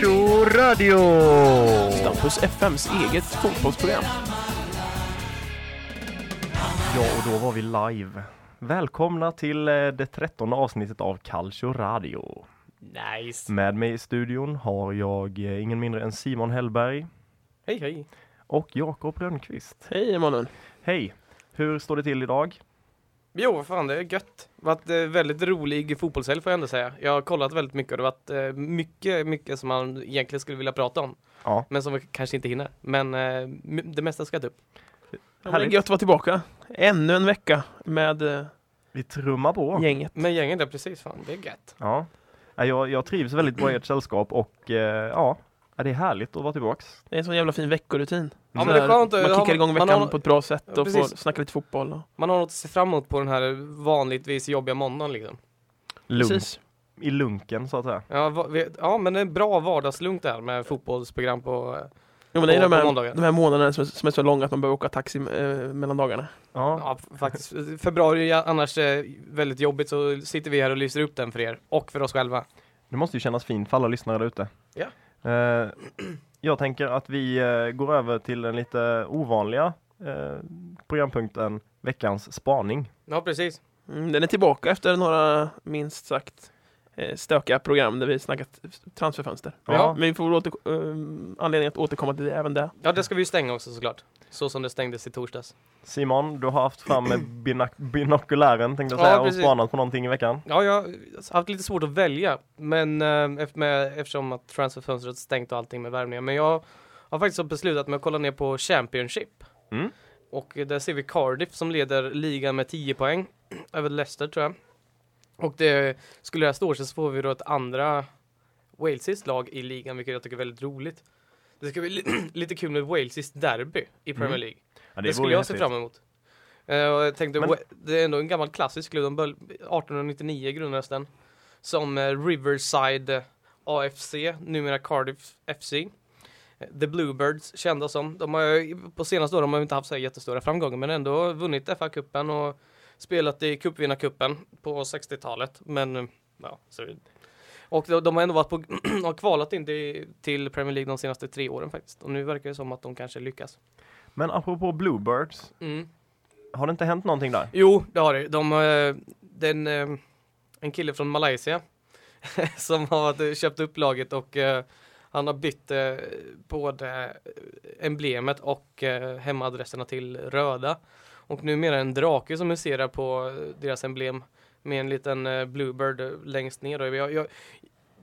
Calcio Radio! Stampus FMs eget fotbollsprogram. Ja, och då var vi live. Välkomna till eh, det trettonde avsnittet av Calcio Radio. Nice. Med mig i studion har jag eh, ingen mindre än Simon Hellberg Hej hej. och Jakob Rönnqvist. Hej Emanuel. Hej! Hur står det till idag? Jo, vad fan det är gött. Det har varit eh, väldigt rolig fotbollshelg får jag ändå säga. Jag har kollat väldigt mycket och det har varit eh, mycket, mycket som man egentligen skulle vilja prata om. Ja. Men som vi kanske inte hinner. Men eh, det mesta ska jag ta upp. Ja, det är Härligt. gött att vara tillbaka. Ännu en vecka med eh, Vi trummar på. gänget. Men gänget där precis, fan det är gött. Ja. Ja, Jag, jag trivs väldigt bra i ert sällskap och eh, ja, ja, det är härligt att vara tillbaks. Det är en sån jävla fin veckorutin. Ja, Så men det är här, skönt, Man kickar igång veckan har- på ett bra sätt och får precis. snacka lite fotboll. Och... Man har något att se fram emot på den här vanligtvis jobbiga måndagen liksom. Lugn, Precis. I lunken så att säga. Ja, va, vi, ja men det är en bra vardagslunk där med fotbollsprogram på... eh, Jo, men det är de här, de här månaderna som är, som är så långa att man behöver åka taxi eh, mellan dagarna. Ja, Ja, faktiskt. Februari är annars eh, väldigt jobbigt så sitter vi här och lyser upp den för er. Och för oss själva. det måste ju kännas fint för alla lyssnare där ute. Ja. Eh, jag tänker att vi eh, går över till den lite ovanliga eh, programpunkten Veckans spaning. Ja, precis. Mm, den är tillbaka efter några minst sagt stökiga program där vi snackat transferfönster. Ja. Men vi får åter, eh, anledning att återkomma till det även där. Ja, det ska vi ju stänga också såklart. Så som det stängdes i torsdags. Simon, du har haft fram med binak- binokulären tänkte jag Ja, säga och precis. spanat på någonting i veckan. Ja, jag har haft lite svårt att välja, men eh, efter, med, eftersom att transferfönstret stängt och allting med värvningar. Men jag har faktiskt beslutat mig att kolla ner på Championship. Mm. Och eh, där ser vi Cardiff som leder ligan med 10 poäng över Leicester tror jag. Och det skulle det här stå sig så får vi då ett andra walesiskt lag i ligan, vilket jag tycker är väldigt roligt. Det ska bli li- lite kul med walesiskt derby i Premier Mm. League. Ja, Det, vore skulle jag se fram emot. Och jag tänkte, Men- det är ändå en gammal klassisk klubb, de bör- 1899 grundades den. Som eh, Riverside eh, AFC, numera Cardiff FC. The Bluebirds, kända som. De har på senaste åren har de inte haft så här jättestora framgångar men ändå vunnit FA-cupen och spelat i cupvinnarcupen på 60-talet. Men ja, så och de, de har ändå varit på, har kvalat in till, Premier League de senaste tre åren faktiskt. Och nu verkar det som att de kanske lyckas. Men apropå Bluebirds, Mm. har det inte hänt någonting där? Jo, det har det. De, eh, den, eh, en kille från Malaysia som har eh, köpt upp laget och han har bytt både emblemet och hemadresserna till röda. Och numera en drake som huserar på eh, deras emblem med en liten eh, bluebird eh, längst ner. Jag, jag,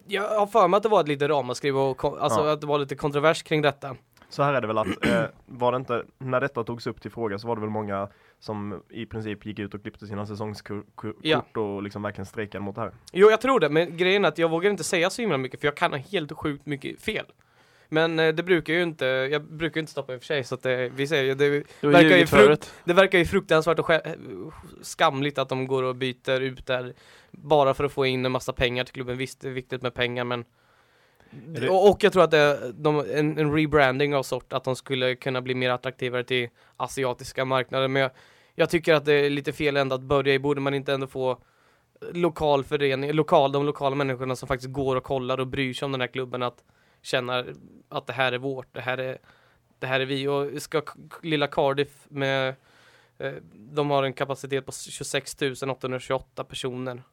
jag har för mig att det var ett litet ramaskri och alltså Ja. att det var lite kontrovers kring detta. Så här är det väl att, eh, var det inte, när detta togs upp till fråga så var det väl många som i princip gick ut och klippte sina säsongskort Ja. och liksom verkligen strejkade mot det här. Jo, jag tror det, men grejen är att jag vågar inte säga så himla mycket för jag kan ha helt sjukt mycket fel. Men eh, det brukar ju inte, jag brukar ju inte stoppa i och för sig så att det, vi säger ju, det, har Verkar ju frukt- det verkar ju fruktansvärt och skamligt att de går och byter ut där bara för att få in en massa pengar till klubben. Visst, det är viktigt med pengar men det- och, och jag tror att det är de, en, en rebranding av sort, att de skulle kunna bli mer attraktivare till asiatiska marknader. Men jag, jag tycker att det är lite fel ända att börja i. Borde man inte ändå få lokal förening, lokal, de lokala människorna som faktiskt går och kollar och bryr sig om den här klubben att känna att det här är vårt, det här är, det här är vi. Och ska lilla Cardiff med eh, de har en kapacitet på 26 828 personer.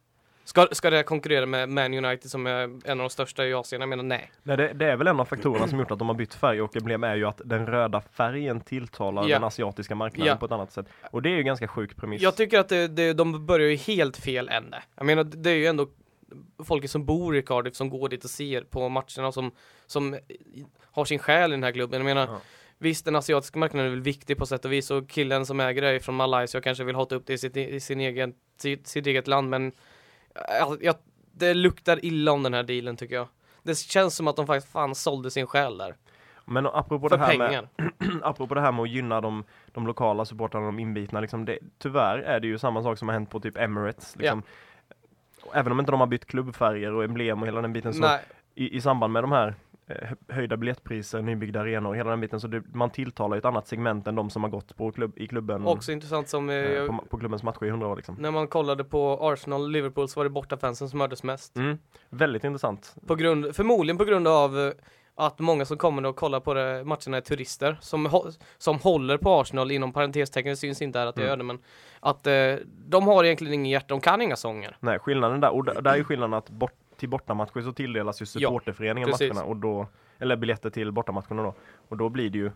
Ska, ska det konkurrera med Man United som är en av de största i Asien? Jag menar nej. Nej, det, det är väl en av faktorerna som gjort att de har bytt färg och emblem är ju att den röda färgen tilltalar Ja. den asiatiska marknaden Ja. på ett annat sätt. Och det är ju ganska sjuk premiss. Jag tycker att det, det, de börjar ju helt fel ände. Jag menar, det är ju ändå folket som bor i Cardiff som går dit och ser på matcherna och som, som har sin själ i den här klubben. Jag menar, Ja. visst den asiatiska marknaden är väl viktig på sätt och vis och killen som äger det är från Malaysia och kanske vill hata upp det i sitt, i sin egen, sitt, sitt eget land men jag, det luktar illa om den här dealen tycker jag. Det känns som att de faktiskt fan sålde sin själ där. Men apropå För det, här med, pengar. apropå det här med att gynna de, de lokala supportrarna, de inbitna, liksom det, tyvärr är det ju samma sak som har hänt på typ Emirates. Liksom. Även om inte de har bytt klubbfärger och emblem och hela den biten så i, i samband med de här höjda biljettpriser, nybyggda arenor och hela den biten. Så det, man tilltalar ett annat segment än de som har gått på klubb, i klubben Också intressant som eh, eh, på, på klubbens matcher i 100 år liksom. när man kollade på Arsenal Liverpool så var det bortafansen som hördes mest. Mm. Väldigt intressant. På grund, förmodligen på grund av eh, att många som kommer och kollar på det, matcherna är turister som, som håller på Arsenal inom parentestecken, det syns inte här att jag Mm. gör det men att eh, de har egentligen ingen hjärta, de kan inga sånger. Nej, skillnaden där, och där, är ju skillnaden att bort, till bortamatcher så tilldelas ju supporterföreningen precis. matcherna och då, eller biljetter till bortamatcherna då. Och då blir det ju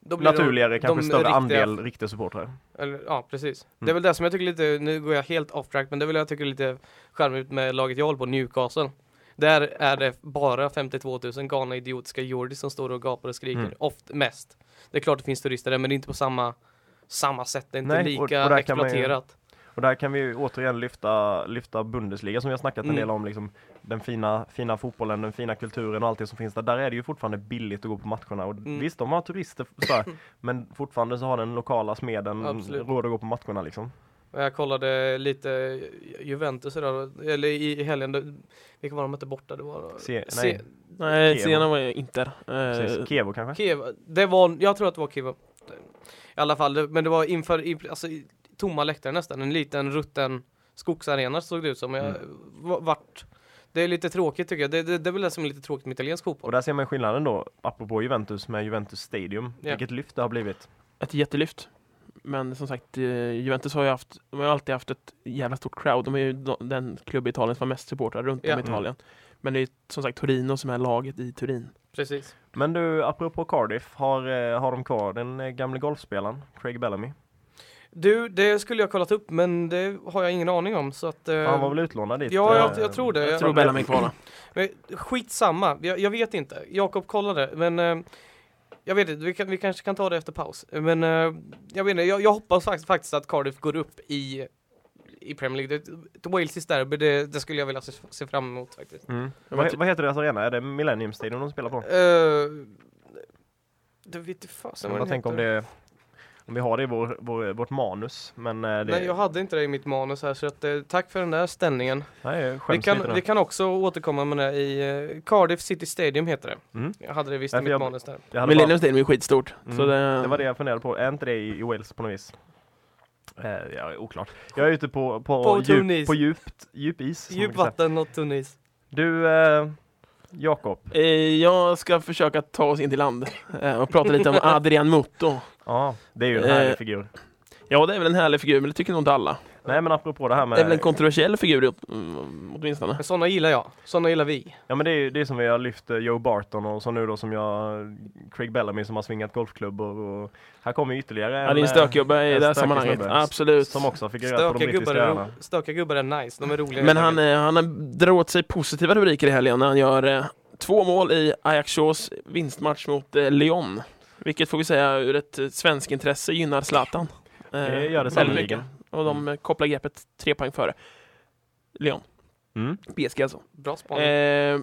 Då blir de- naturligare, kanske de större riktiga- andel riktiga supportrar. Eller, ja, precis. Det är Mm. väl det som jag tycker lite, nu går jag helt off track, men det är väl jag tycker lite charmigt med laget jag håller på, Newcastle. Där är det bara 52 000 galna idiotiska Jordi som står och gapar och skriker, Mm. oft mest. Det är klart det finns turister där, men det är inte på samma, samma sätt, det är inte Nej, och- lika och ju- exploaterat. Och där kan vi ju återigen lyfta, lyfta Bundesliga som vi har snackat en Mm. del om, liksom, den fina, fina fotbollen, den fina kulturen och allt det som finns där. Där är det ju fortfarande billigt att gå på matcherna. Och Mm. Visst, de har turister, här, men fortfarande så har den lokala smeden Absolut. råd att gå på matcherna liksom. Jag kollade lite Juventus idag, eller i helgen, vilka var de inte borta? Det var Se, Se- nej, Nej, Kiev. senare var jag Inter. precis. Eh, Kevo kanske? Kiev, det var, jag tror att det var Kiev. I alla fall, men det var inför, alltså i- tomma läktare nästan, en liten rutten skogsarena såg det ut som. Jag, Mm. va- vart, det är lite tråkigt tycker jag, det, det, det är väl det som är lite tråkigt med italiensk Och fotboll. där ser man skillnaden då, apropå Juventus med Juventus Stadium. Ja. Vilket lyft det har blivit. ett jättelyft. Men som sagt, eh, Juventus har ju haft, de har alltid haft ett jävla stort crowd. De är ju den klubb i Italien som har mest supportrar runt Ja. om i Italien. Men det är som sagt Torino som är laget i Turin. Precis. Men du, apropå Cardiff, har, eh, har de kvar den eh, gamle golfspelaren Craig Bellamy? Du, det skulle jag kollat upp men det har jag ingen aning om så att... eh, Han var väl utlånad dit? ja, jag- eh, jag tror det. Jag Jag- tror Bellamy. Men skitsamma, jag, jag vet inte. Jakob kollade, men eh, jag vet inte, vi, kan, vi kanske kan ta det efter paus. Men eh, jag vet inte, jag, jag hoppas faktiskt, faktiskt att Cardiff går upp i, i Premier League. Det- Wales derby, det, det skulle jag vilja se, se fram emot faktiskt. Mm. Vad, vad heter deras arena? Är det Millennium Stadium de spelar på? Uh, det vet inte fasen vad Jag den tänker om det vi har det i vår, vår, vårt manus, men eh, det... Nej, jag hade inte det i mitt manus här så att, eh, tack för den där ställningen. Nej, Vi kan, vi kan också återkomma med det i eh, Cardiff City Stadium heter det. Mm. Jag hade det visst i Därför mitt jag- manus där. Jag hade Millennium Stadium är skitstort. Mm, Så det, bara, det var det jag funderade på. Är inte det i, i Wales på något vis? Eh, ja, oklart. Jag är ute på, på, På tunn djup, is. på djupt, djup is. säga. Djupvatten och tunnis. Du, eh, Jakob. Eh, jag ska försöka ta oss in till land eh, och prata lite om Adrian Muto. Ja, det är ju en härlig Eh, figur. Ja, det är väl en härlig figur, men det tycker nog inte alla. Nej, men apropå det här med... Det är väl en kontroversiell figur mm, åtminstone. Men sådana gillar jag. Sådana gillar vi. Ja men det är det är som vi har lyft eh, Joe Barton och så nu då som jag Craig Bellamy som har svingat golfklubbor och här kommer ytterligare Ja, det är en eh, stökgubbe i en det här stökig sammanhanget. snubbe. Absolut. Som också har figurerat på de brittiska gubbar, är öarna. stökiga gubbar är nice. De är roliga. Men han, eh, han drar åt sig positiva rubriker i helgen när han gör eh, två mål i Shaws vinstmatch mot eh, Lyon. Vilket får vi säga ur ett svensk intresse gynnar Zlatan. Eh, Det gör det sannoliken. Och de eh, kopplar greppet tre poäng före. Lyon. Mm. PSG alltså. Bra spaning. Eh,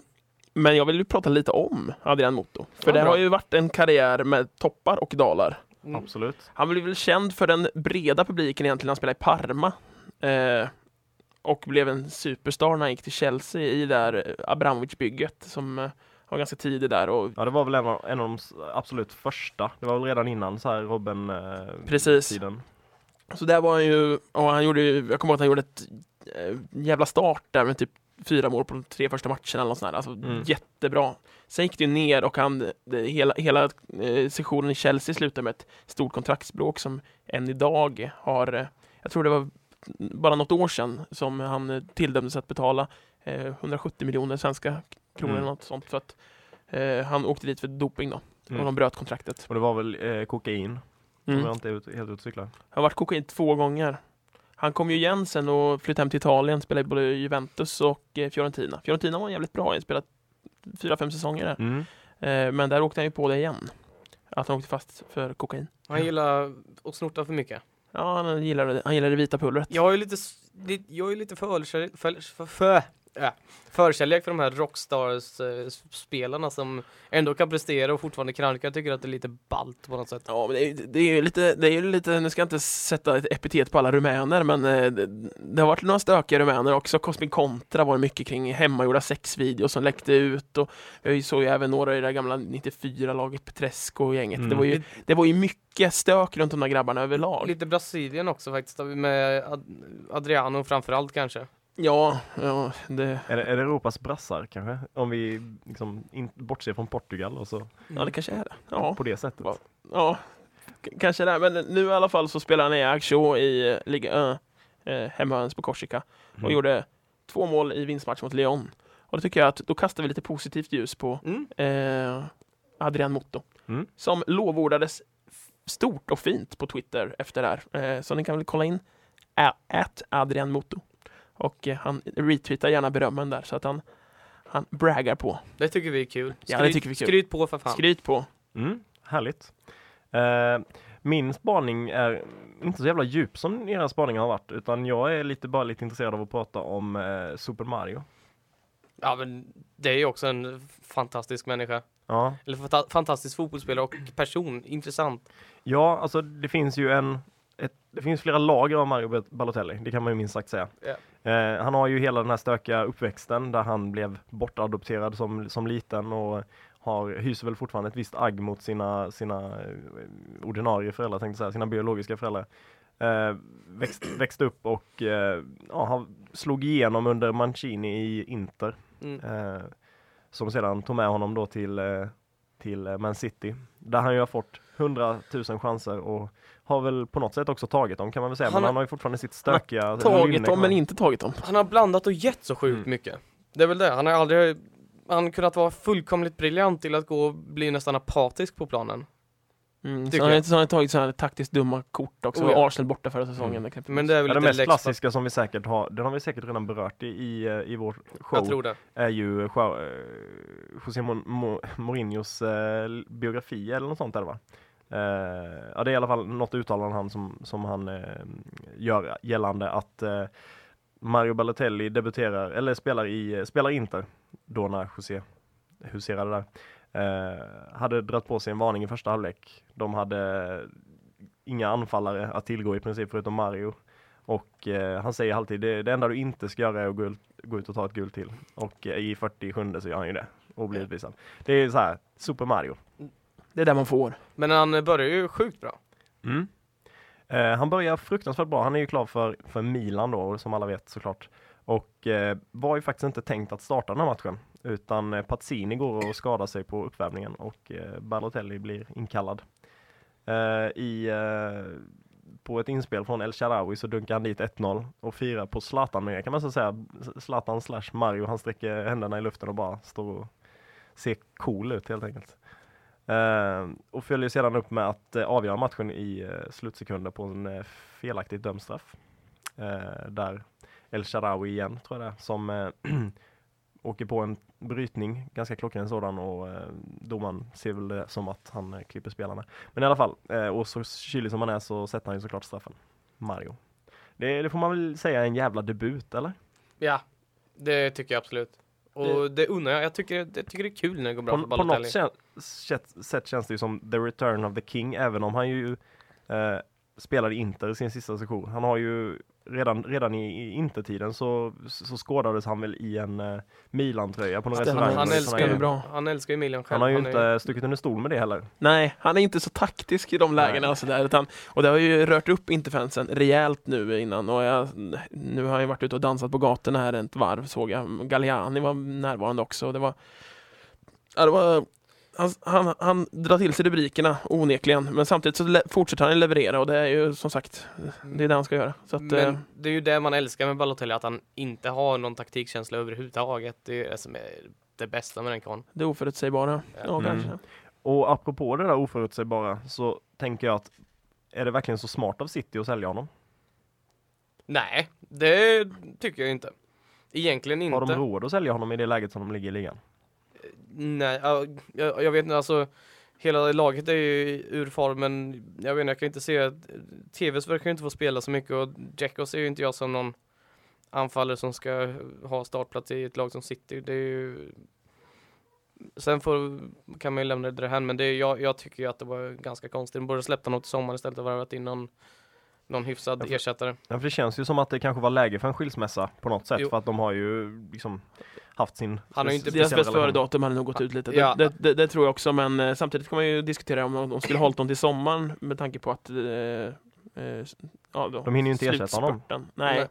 men jag vill ju prata lite om Adrian Moto. För Ja, det bra. har ju varit en karriär med toppar och dalar. Mm. Absolut. Han blev väl känd för den breda publiken egentligen när han spelade i Parma. Eh, och blev en superstar när han gick till Chelsea i där Abramovic-bygget som eh, var ganska tidig där. Och Ja det var väl en av, en av de absolut första. Det var väl redan innan så här Robben eh, Precis. tiden. Så där var han ju, och han gjorde jag kommer ihåg att han gjorde ett eh, jävla start där med typ fyra mål på de tre första matcherna eller något sånt där. Alltså Mm. jättebra. Sen gick det ju ner och han, det, hela, hela eh, sessionen i Chelsea slutade med ett stort kontraktsbråk som än idag har, eh, jag tror det var bara något år sedan som han eh, tilldömdes att betala eh, 170 miljoner svenska kronor Mm. eller något sånt för att han åkte dit för doping då. Mm. Och de bröt kontraktet. Och det var väl eh, kokain. Om Mm. jag inte är ut, helt ute cyklar. Han har varit kokain två gånger. Han kom ju igen sen och flyttade hem till Italien, spelade både Juventus och eh, Fiorentina. Fiorentina var jävligt bra, han spelat fyra, fem säsonger där. Mm. Eh, men där åkte han ju på det igen. Att han åkte fast för kokain. Han gillar att snorta för mycket. Ja, han gillade, han gillade det vita pulvret. Jag är lite, jag är lite för, ölkär- för, för, för förkärlek för de här Rockstars-spelarna som ändå kan prestera och fortfarande krönika. Jag tycker att det är lite ballt på något sätt. Ja, men det är, det är ju lite, det är ju lite, nu ska jag inte sätta ett epitet på alla rumäner, men eh, det, det har varit några stökiga rumäner också. Cosmic Contra var mycket kring hemmagjorda sexvideos som läckte ut och vi såg ju även några i det gamla 94-laget Petresco och gänget. Mm. Det, var ju, det var ju mycket stök runt de där grabbarna överlag. Lite Brasilien också faktiskt, med Ad- Adriano framförallt kanske. Ja, ja det, Är det, är det Europas brassar kanske? Om vi liksom in, bortser från Portugal och så ja, det kanske är det. Ja. på det sättet. Ja, k- kanske det. Men nu i alla fall så spelar han i Ajaccio i eh, Liga Ö, eh, hemmaöns på Korsika och Mm. gjorde två mål i vinstmatch mot Lyon. Och då tycker jag att då kastar vi lite positivt ljus på Mm. eh, Adrian Motto Mm. som lovordades stort och fint på Twitter efter det här. Eh, så ni kan väl kolla in at Adrian Motto. Och eh, han retweetar gärna berömmen där så att han, han braggar på. Det tycker vi är kul. Ja, det tycker vi är kul. Skryt på för fan. Skryt på. Mm, härligt. Eh, min spaning är inte så jävla djup som era spaningar har varit utan jag är lite bara lite intresserad av att prata om eh, Super Mario. Ja men det är ju också en fantastisk människa. Ja. Eller fanta- fantastisk fotbollsspelare och person. Intressant. ja, alltså det finns ju en ett, det finns flera lager av Mario Balotelli, det kan man ju minst sagt säga. Eh, han har ju hela den här stökiga uppväxten där han blev bortadopterad som, som liten och har, hyser väl fortfarande ett visst agg mot sina, sina eh, ordinarie föräldrar, tänkte säga, sina biologiska föräldrar. Eh, växt, växte upp och eh, ja, slog igenom under Mancini i Inter. Mm. Eh, som sedan tog med honom då till, eh, till eh, Man City. Där han ju har fått 100 000 chanser och har väl på något sätt också tagit dem kan man väl säga. Han men har- han har ju fortfarande sitt stökiga Tagit dem men inte tagit dem. Han har blandat och gett så sjukt Mm. mycket. Det är väl det. Han har aldrig han kunnat vara fullkomligt briljant till att gå och bli nästan apatisk på planen. Mm, så han har jag. inte så han har tagit sådana här taktiskt dumma kort också. Oh, ja. Arsenal borta förra säsongen. Mm. Men det är väl Ja, det mest klassiska som vi säkert har, den har vi säkert redan berört i, i, i vår show, Jag tror det. är ju eh, Jo- José Mo- Mo- Mourinhos eh, biografi eller något sånt är det va? Eh, ja det är i alla fall något uttalande han som, som han eh, gör gällande att eh, Mario Balotelli debuterar, eller spelar i, spelar Inter då när José huserade där. Eh, hade dragit på sig en varning i första halvlek. De hade inga anfallare att tillgå i princip förutom Mario. Och eh, han säger alltid det, det enda du inte ska göra är att gå ut, gå ut och ta ett guld till. Och eh, i 47 så gör han ju det och blir utvisad. Det är så här, Super Mario. Det är där man får. Men han börjar ju sjukt bra. Mm. Eh, han börjar fruktansvärt bra. Han är ju klar för, för Milan då, som alla vet såklart. Och eh, var ju faktiskt inte tänkt att starta den här matchen. Utan eh, Pazzini går och skadar sig på uppvärmningen och eh, Balotelli blir inkallad. Eh, I, på ett inspel från El-Sharawi så dunkar han dit 1-0 och firar på Zlatan med kan man så säga. Zlatan slash Mario, han sträcker händerna i luften och bara står och ser cool ut helt enkelt. Uh, och följer sedan upp med att uh, avgöra matchen i uh, slutsekunder på en uh, felaktigt dömd straff. Där El-Sharawi igen, tror jag det är, som åker på en brytning, ganska klockren sådan och eh, domaren ser väl det som att han eh, klipper spelarna. Men i alla fall, eh, och så kylig som han är så sätter han ju såklart straffen. Mario. Det, det får man väl säga är en jävla debut, eller? Ja, det tycker jag absolut. Och det unnar jag. Jag tycker, jag tycker det är kul när det går bra för På, på Balotelli. något sätt, sätt, sätt känns det ju som the return of the king, även om han ju eh, spelade Inter i sin sista session. Han har ju redan, redan i, i Intertiden så, så skådades han väl i en eh, Milan-tröja på någon restaurang. Han och älskar, ju bra. han älskar ju Milan själv. Han har ju är- inte stuckit under stol med det heller. Nej, han är inte så taktisk i de lägena och sådär. Utan, och det har ju rört upp Interfansen rejält nu innan. Och jag, nu har jag varit ute och dansat på gatorna här ett varv såg jag. Galliani var närvarande också. Det var, ja, det var han, han, han drar till sig rubrikerna onekligen. Men samtidigt så fortsätter han leverera och det är ju som sagt det är det han ska göra. Så att, eh, Men det är ju det man älskar med Balotelli, att han inte har någon taktikkänsla överhuvudtaget. Det är det som är det bästa med den karln. det oförutsägbara. Ja, Mm. kanske. Och apropå det där oförutsägbara så tänker jag att är det verkligen så smart av City att sälja honom? Nej, det tycker jag inte. Egentligen inte. Har de råd att sälja honom i det läget som de ligger i ligan? Nej, ja, jag, jag vet inte, alltså hela laget är ju ur formen. Jag vet inte, jag kan inte se att TVs verkar ju inte få spela så mycket och Jackos ser ju inte jag som någon anfallare som ska ha startplats i ett lag som City. Det är ju... Sen får, kan man ju lämna det därhän, men det, är- jag, jag tycker ju att det var ganska konstigt. De borde släppt honom till sommaren istället för att värvat in någon, någon hyfsad Ja, för- ersättare. Ja, för det känns ju som att det kanske var läge för en skilsmässa på något sätt Jo. för att de har ju liksom haft sin Han har ju inte- bäst före relation. datum hade nog gått ut lite. Ja. Det, det, det, det tror jag också, men eh, samtidigt kan man ju diskutera om de, de skulle hållit dem till sommaren med tanke på att eh, eh, ja, då, De hinner ju inte ersätta honom. slutspurten. Nej,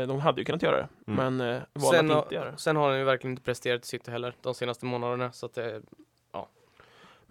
eh, de hade ju kunnat göra det, Mm. men eh, valde Sen, att har- inte göra det. sen har han ju verkligen inte presterat i City heller de senaste månaderna. Så att det,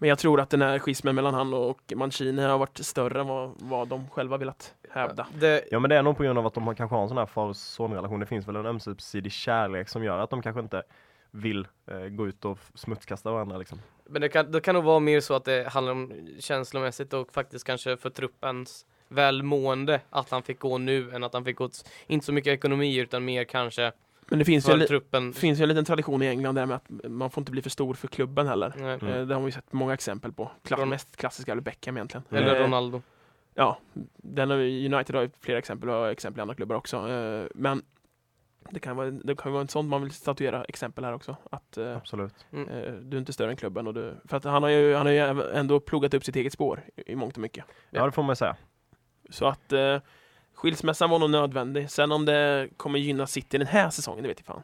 Men jag tror att den här schismen mellan han och Mancini har varit större än vad, vad de själva velat hävda. det, Ja men det är nog på grund av att de kanske har en sån här far sonrelation. Det finns väl en ömsesidig kärlek som gör att de kanske inte vill eh, gå ut och smutskasta varandra liksom. Men det kan, det kan nog vara mer så att det handlar om känslomässigt och faktiskt kanske för truppens välmående att han fick gå nu än att han fick gå, inte så mycket ekonomi utan mer kanske Men det finns ju, en, truppen. finns ju en liten tradition i England där med att man får inte bli för stor för klubben heller. Nej. Mm. Eh, Det har vi sett många exempel på. Kla- Ron- mest klassiska är Beckham egentligen. Eller Eh, Ronaldo. Ja, den har United har ju flera exempel och exempel i andra klubbar också. Eh, Men det kan vara, det kan vara ett sånt man vill statuera exempel här också. Att eh, Absolut. eh, du är inte större än klubben. Och du, för att han har ju, han har ju ändå pluggat upp sitt eget spår i, i mångt och mycket. Ja det får man säga. Så att eh, skilsmässan var nog nödvändig. Sen om det kommer gynna City den här säsongen, det vet jag fan.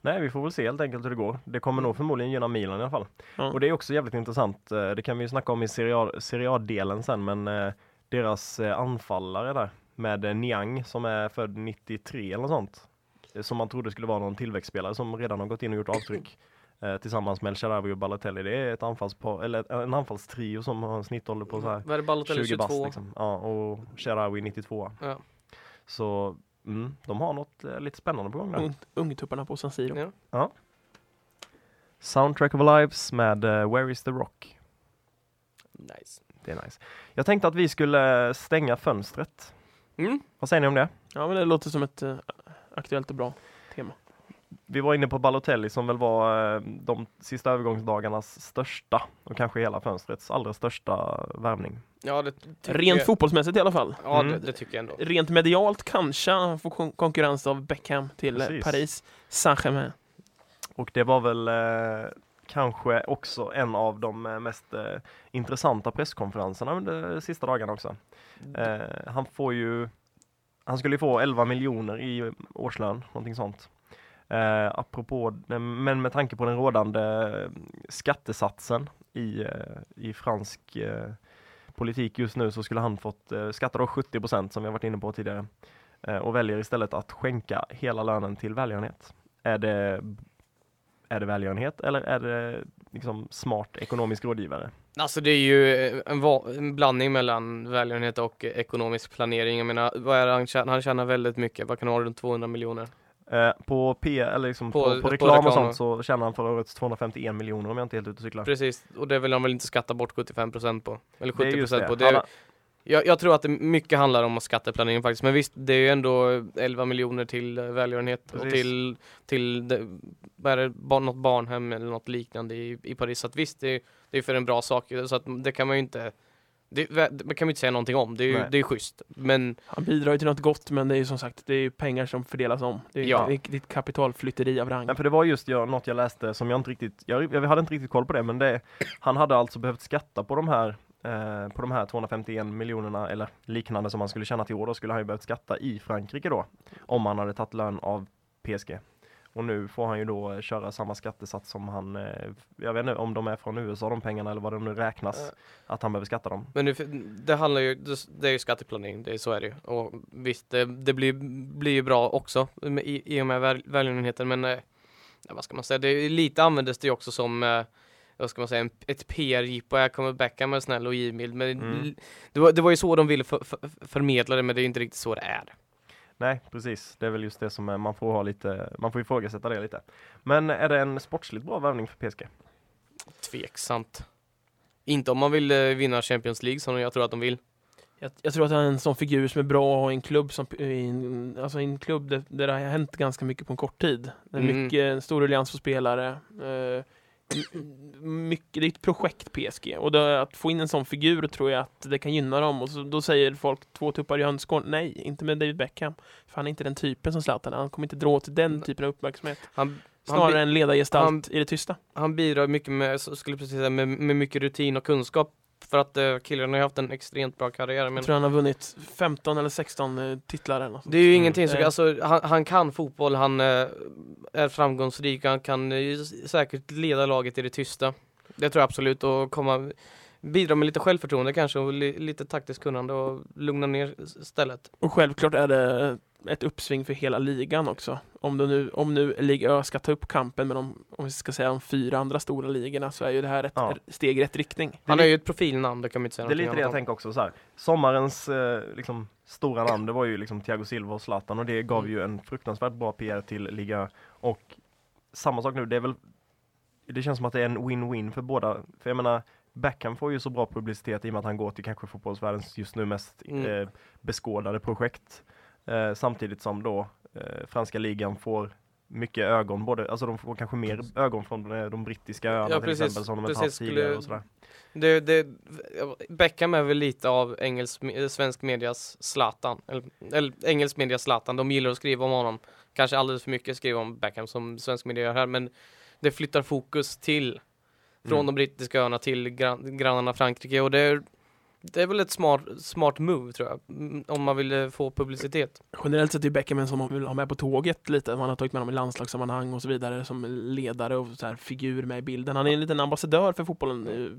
Nej vi får väl se helt enkelt hur det går. Det kommer nog förmodligen gynna Milan i alla fall. Ja. Och det är också jävligt intressant. eh, Det kan vi ju snacka om i Serie A-delen sen men eh, deras eh, anfallare där med Niang som är född 93 eller något sånt. Som man trodde skulle vara någon tillväxtspelare som redan har gått in och gjort avtryck. Eh, Tillsammans med El Shaarawy och Balotelli. Det är ett anfallspar, eller en anfallstrio som har en snittålder på så här Vad är det Balotelli 20 bast 22? liksom. Ja, och Shaarawy 92. Ja. Så mm, de har något eh, lite spännande på gång där. Ung- Ungtupparna på San Siro. Ja. Soundtrack of our lives med eh, Where is the rock? Nice. Det är nice. Jag tänkte att vi skulle stänga fönstret. Mm. Vad säger ni om det? Ja, men det låter som ett eh, aktuellt och bra tema. Vi var inne på Balotelli som väl var eh, de sista övergångsdagarnas största och kanske hela fönstrets allra största värvning. Ja, Rent jag. fotbollsmässigt i alla fall. Ja, Mm. det, det tycker jag ändå. Rent medialt kanske han får kon- konkurrens av Beckham till eh, Precis. Paris Saint-Germain. Och det var väl eh, kanske också en av de eh, mest eh, intressanta presskonferenserna under de sista dagarna också. Eh, han får ju, han skulle ju få 11 miljoner i årslön, någonting sånt. Eh, apropå, eh, men med tanke på den rådande eh, skattesatsen i, eh, i fransk eh, politik just nu så skulle han fått eh, skatta då 70% som vi har varit inne på tidigare. Eh, och väljer istället att skänka hela lönen till välgörenhet. Är det, är det välgörenhet eller är det liksom smart ekonomisk rådgivare? Alltså det är ju en, en blandning mellan välgörenhet och ekonomisk planering. Jag menar, vad är han tjänar? Han tjänar väldigt mycket. Vad kan han ha runt 200 miljoner? Eh, på P, eller liksom på, På- på, på reklam och reklam, sånt så tjänar han förra året 251 miljoner om jag inte är helt ute och cyklar. Precis, och det vill han väl inte skatta bort 75% på? Eller Det är just 70% det. på? Det är, jag, jag tror att det mycket handlar om skatteplanering faktiskt. Men visst, det är ju ändå 11 miljoner till eh, välgörenhet och Precis. till, till det, det, något barnhem eller något liknande i, i Paris. Så att visst, det, är- det är för en bra sak. Så att det kan man ju inte det, det kan man ju inte säga någonting om. Det är ju Nej. det är schysst. Men Han bidrar ju till något gott, men det är ju som sagt, det är ju pengar som fördelas om. Det är, Ja. det är, ett kapitalflytteri av rang. Men för det var just jag, något jag läste som jag inte riktigt, jag, jag hade inte riktigt koll på det, men det, han hade alltså behövt skatta på de här eh, på de här 251 miljonerna eller liknande som han skulle tjäna till år, då skulle han ju behövt skatta i Frankrike då. Om han hade tagit lön av PSG. Och nu får han ju då eh, köra samma skattesats som han, eh, jag vet inte om de är från USA de pengarna eller vad det nu räknas, att han behöver skatta dem. Men det, det handlar ju, det, är ju skatteplanering, det, så är det ju. Och visst, det, det blir, blir ju bra också med, i, i och med väl, välgörenheten, men eh, vad ska man säga, det är, lite användes det ju också som eh, vad ska man säga, en, ett PR-jippo, här kommer Beckham är snäll och givmild, men Mm. det, var, det var ju så de ville för, för, förmedla det, men det är inte riktigt så det är. Nej, precis. Det är väl just det som man får ha lite, man får ifrågasätta det lite. Men är det en sportsligt bra värvning för PSG? Tveksamt. Inte om man vill eh, vinna Champions League som jag tror att de vill. Jag, jag tror att han är en sån figur som är bra att ha i en klubb som, i en, alltså i en klubb där, där det har hänt ganska mycket på en kort tid. Det är Mm. mycket, en stor ruljans på spelare. Eh, mycket, det är ett projekt PSG och det, att få in en sån figur tror jag att det kan gynna dem och så, då säger folk två tuppar i hönsgården. Nej, inte med David Beckham. För han är inte den typen som Zlatan. Han kommer inte dra åt den typen av uppmärksamhet. Han, Snarare bi- en ledargestalt han- i det tysta. han bidrar mycket med, skulle precis säga, med, med mycket rutin och kunskap. För att uh, killen har ju haft en extremt bra karriär. Men Jag tror han har vunnit 15 eller 16 eh, titlar eller något det är ju Mm. ingenting som, Eh. alltså han, han kan fotboll, han eh, är framgångsrik, han kan eh, säkert leda laget i det tysta. Det tror jag absolut och komma bidra med lite självförtroende kanske och li, lite taktiskt kunnande och lugna ner stället. Och självklart är det ett uppsving för hela ligan också. Om, nu, om nu Liga Ö ska ta upp kampen med de, om vi ska säga de fyra andra stora ligorna så är ju det här ett Ja. steg i rätt riktning. Han är ju ett profilnamn, det kan man inte säga Det är lite det jag om. tänker också så här. Sommarens eh, liksom, stora namn, det var ju liksom Thiago Silva och Zlatan och det gav Mm. ju en fruktansvärt bra PR till Liga och samma sak nu, det är väl det känns som att det är en win-win för båda. För jag menar, Beckham får ju så bra publicitet i och med att han går till kanske fotbollsvärldens just nu mest Mm. eh, beskådade projekt. Eh, samtidigt som då eh, franska ligan får mycket ögon, både, alltså de får kanske mer ögon från de brittiska öarna Ja, till precis. exempel som de inte haft tidigare och sådär. Det, det, Beckham är väl lite av engelsk, eh, svensk medias Zlatan, eller, eller engelsk medias Zlatan, de gillar att skriva om honom. Kanske alldeles för mycket skriva om Beckham som svensk media gör här, men det flyttar fokus till, från Mm. de brittiska öarna till gran, grannarna Frankrike och det är, det är väl ett smart, smart move tror jag, mm, om man vill eh, få publicitet. Generellt sett är Beckham en som man vill ha med på tåget lite. Man har tagit med honom i landslagssammanhang och så vidare som ledare och så här figur med i bilden. Han är en liten ambassadör för fotbollen, eh,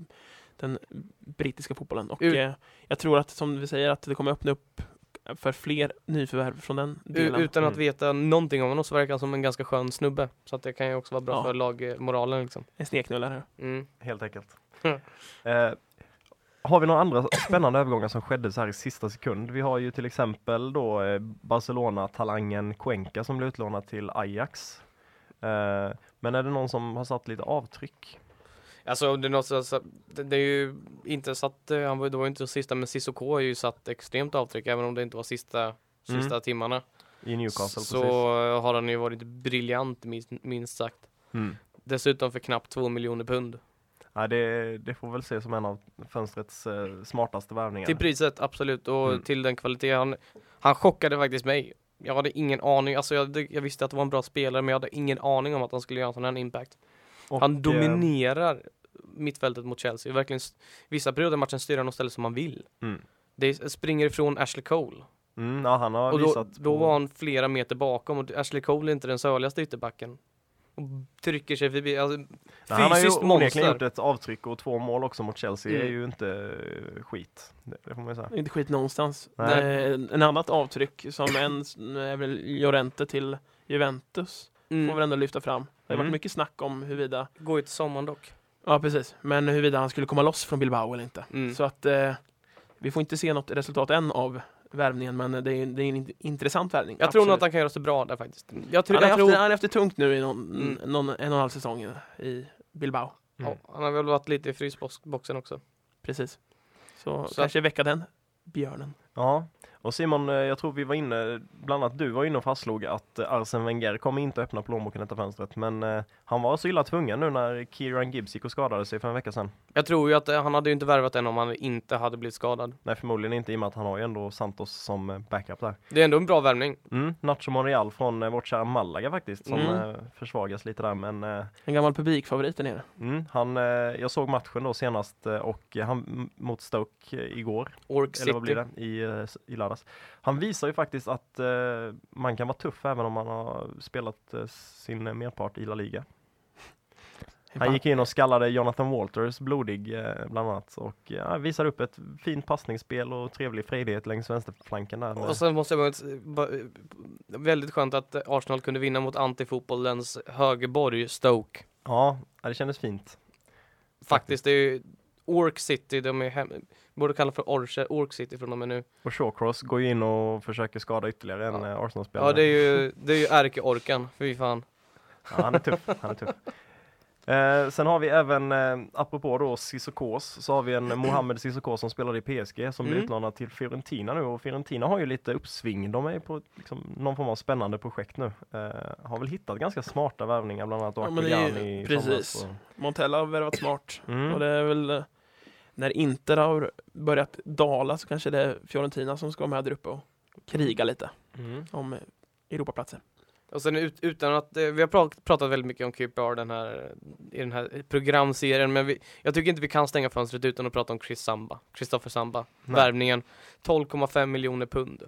den brittiska fotbollen. Och Ut- eh, jag tror att som vi säger att det kommer öppna upp för fler nyförvärv från den delen. utan att Mm. veta någonting om honom så verkar han som en ganska skön snubbe. Så att det kan ju också vara bra Ja. för lagmoralen liksom. En sneknullare. Mm. Helt enkelt. Eh, har vi några andra spännande övergångar som skedde så här i sista sekund? Vi har ju till exempel då eh, Barcelona-talangen Cuenca som blev utlånad till Ajax. Eh, men är det någon som har satt lite avtryck? Alltså det är, något, det, är ju inte satt, eh, han var, det var inte sista men Cissoko har ju satt extremt avtryck även om det inte var sista, sista Mm. timmarna. I Newcastle Så precis. har han ju varit briljant minst, minst sagt. Mm. Dessutom för knappt två miljoner pund. Ja, det, det får väl ses som en av fönstrets eh, smartaste värvningar. Till priset, absolut. Och Mm. till den kvalitet. Han, han chockade faktiskt mig. Jag hade ingen aning, alltså jag, jag visste att det var en bra spelare men jag hade ingen aning om att han skulle göra en sån här impact. Och, Han eh, dominerar mittfältet mot Chelsea. Verkligen, vissa perioder i matchen styr han och ställer som han vill. Mm. Det springer ifrån Ashley Cole. Mm, ja, han har och då, visat då var han flera meter bakom och Ashley Cole är inte den söligaste ytterbacken. Och trycker sig förbi, alltså, Nej, Han har ju fysiskt onekligen gjort ett avtryck och två mål också mot Chelsea. Det är Mm. ju inte eh, skit. Det, det får man säga. Inte skit någonstans. Nej. En annat avtryck som en är väl Llorente till Juventus. Får mm, vi ändå lyfta fram. Det har Mm. varit mycket snack om huruvida, går ju till sommaren dock. ja precis, men huruvida han skulle komma loss från Bilbao eller inte. Mm. Så att eh, vi får inte se något resultat än av värvningen, men det är, det är en int- intressant värvning. Jag tror nog Absolut. att han kan göra sig bra där faktiskt. Jag tror, han, har jag haft, tror han har haft det tungt nu i någon, Mm. någon, en och en halv säsong i Bilbao. Mm. ja, han har väl varit lite i frysboxen också. Precis. Så, Så- kanske väcka den björnen. Ja, och Simon, eh, jag tror vi var inne, bland annat du var inne och fastslog att eh, Arsene Wenger kommer inte öppna plånboken detta fönstret, men eh, han var så illa tvungen nu när Kieran Gibbs gick och skadade sig för en vecka sedan. Jag tror ju att han hade ju inte värvat den om han inte hade blivit skadad. Nej, förmodligen inte i och med att han har ju ändå Santos som backup där. Det är ändå en bra värvning. Mm, Nacho Monreal från vårt kära Malaga faktiskt, som Mm. försvagas lite där, men En gammal publikfavorit där nere. mm, han, jag såg matchen då senast och han mot Stoke igår, Ork eller vad blir City. det, i, eh, s- lördags. Han visar ju faktiskt att eh, man kan vara tuff även om man har spelat eh, sin merpart i La Liga. Han gick in och skallade Jonathan Walters blodig eh, bland annat och ja, visar upp ett fint passningsspel och trevlig frejdighet längs vänsterflanken där. Och sen måste jag bara, väldigt skönt att Arsenal kunde vinna mot antifotbollens högerborg Stoke. ja, det kändes fint. Faktiskt, det är ju Ork City, de är hem, borde kalla för Orche, Ork City från och med nu. Och Shawcross går ju in och försöker skada ytterligare en Ja. eh, Arsenal-spelare. Ja det är ju, det är ju ärkeorkan, fy fan. Ja, han är tuff, han är tuff. Eh, sen har vi även, eh, apropå då Sissokos, så har vi en Mohamed Sissoko som spelade i PSG som blir Mm. utlånad till Fiorentina nu och Fiorentina har ju lite uppsving. De är på liksom, någon form av spännande projekt nu. Eh, har väl hittat ganska smarta värvningar, bland annat Ja, ja, i precis. somras Montella har värvat smart. och- Mm. Och det är väl eh, när Inter har börjat dala så kanske det är Fiorentina som ska vara med där uppe och kriga lite Mm. om Europaplatser. Och sen ut, utan att, eh, vi har prat, pratat väldigt mycket om QPR den här, i den här programserien, men vi, jag tycker inte vi kan stänga fönstret utan att prata om Chris Samba, Christopher Samba, Nej, värvningen, 12,5 miljoner pund.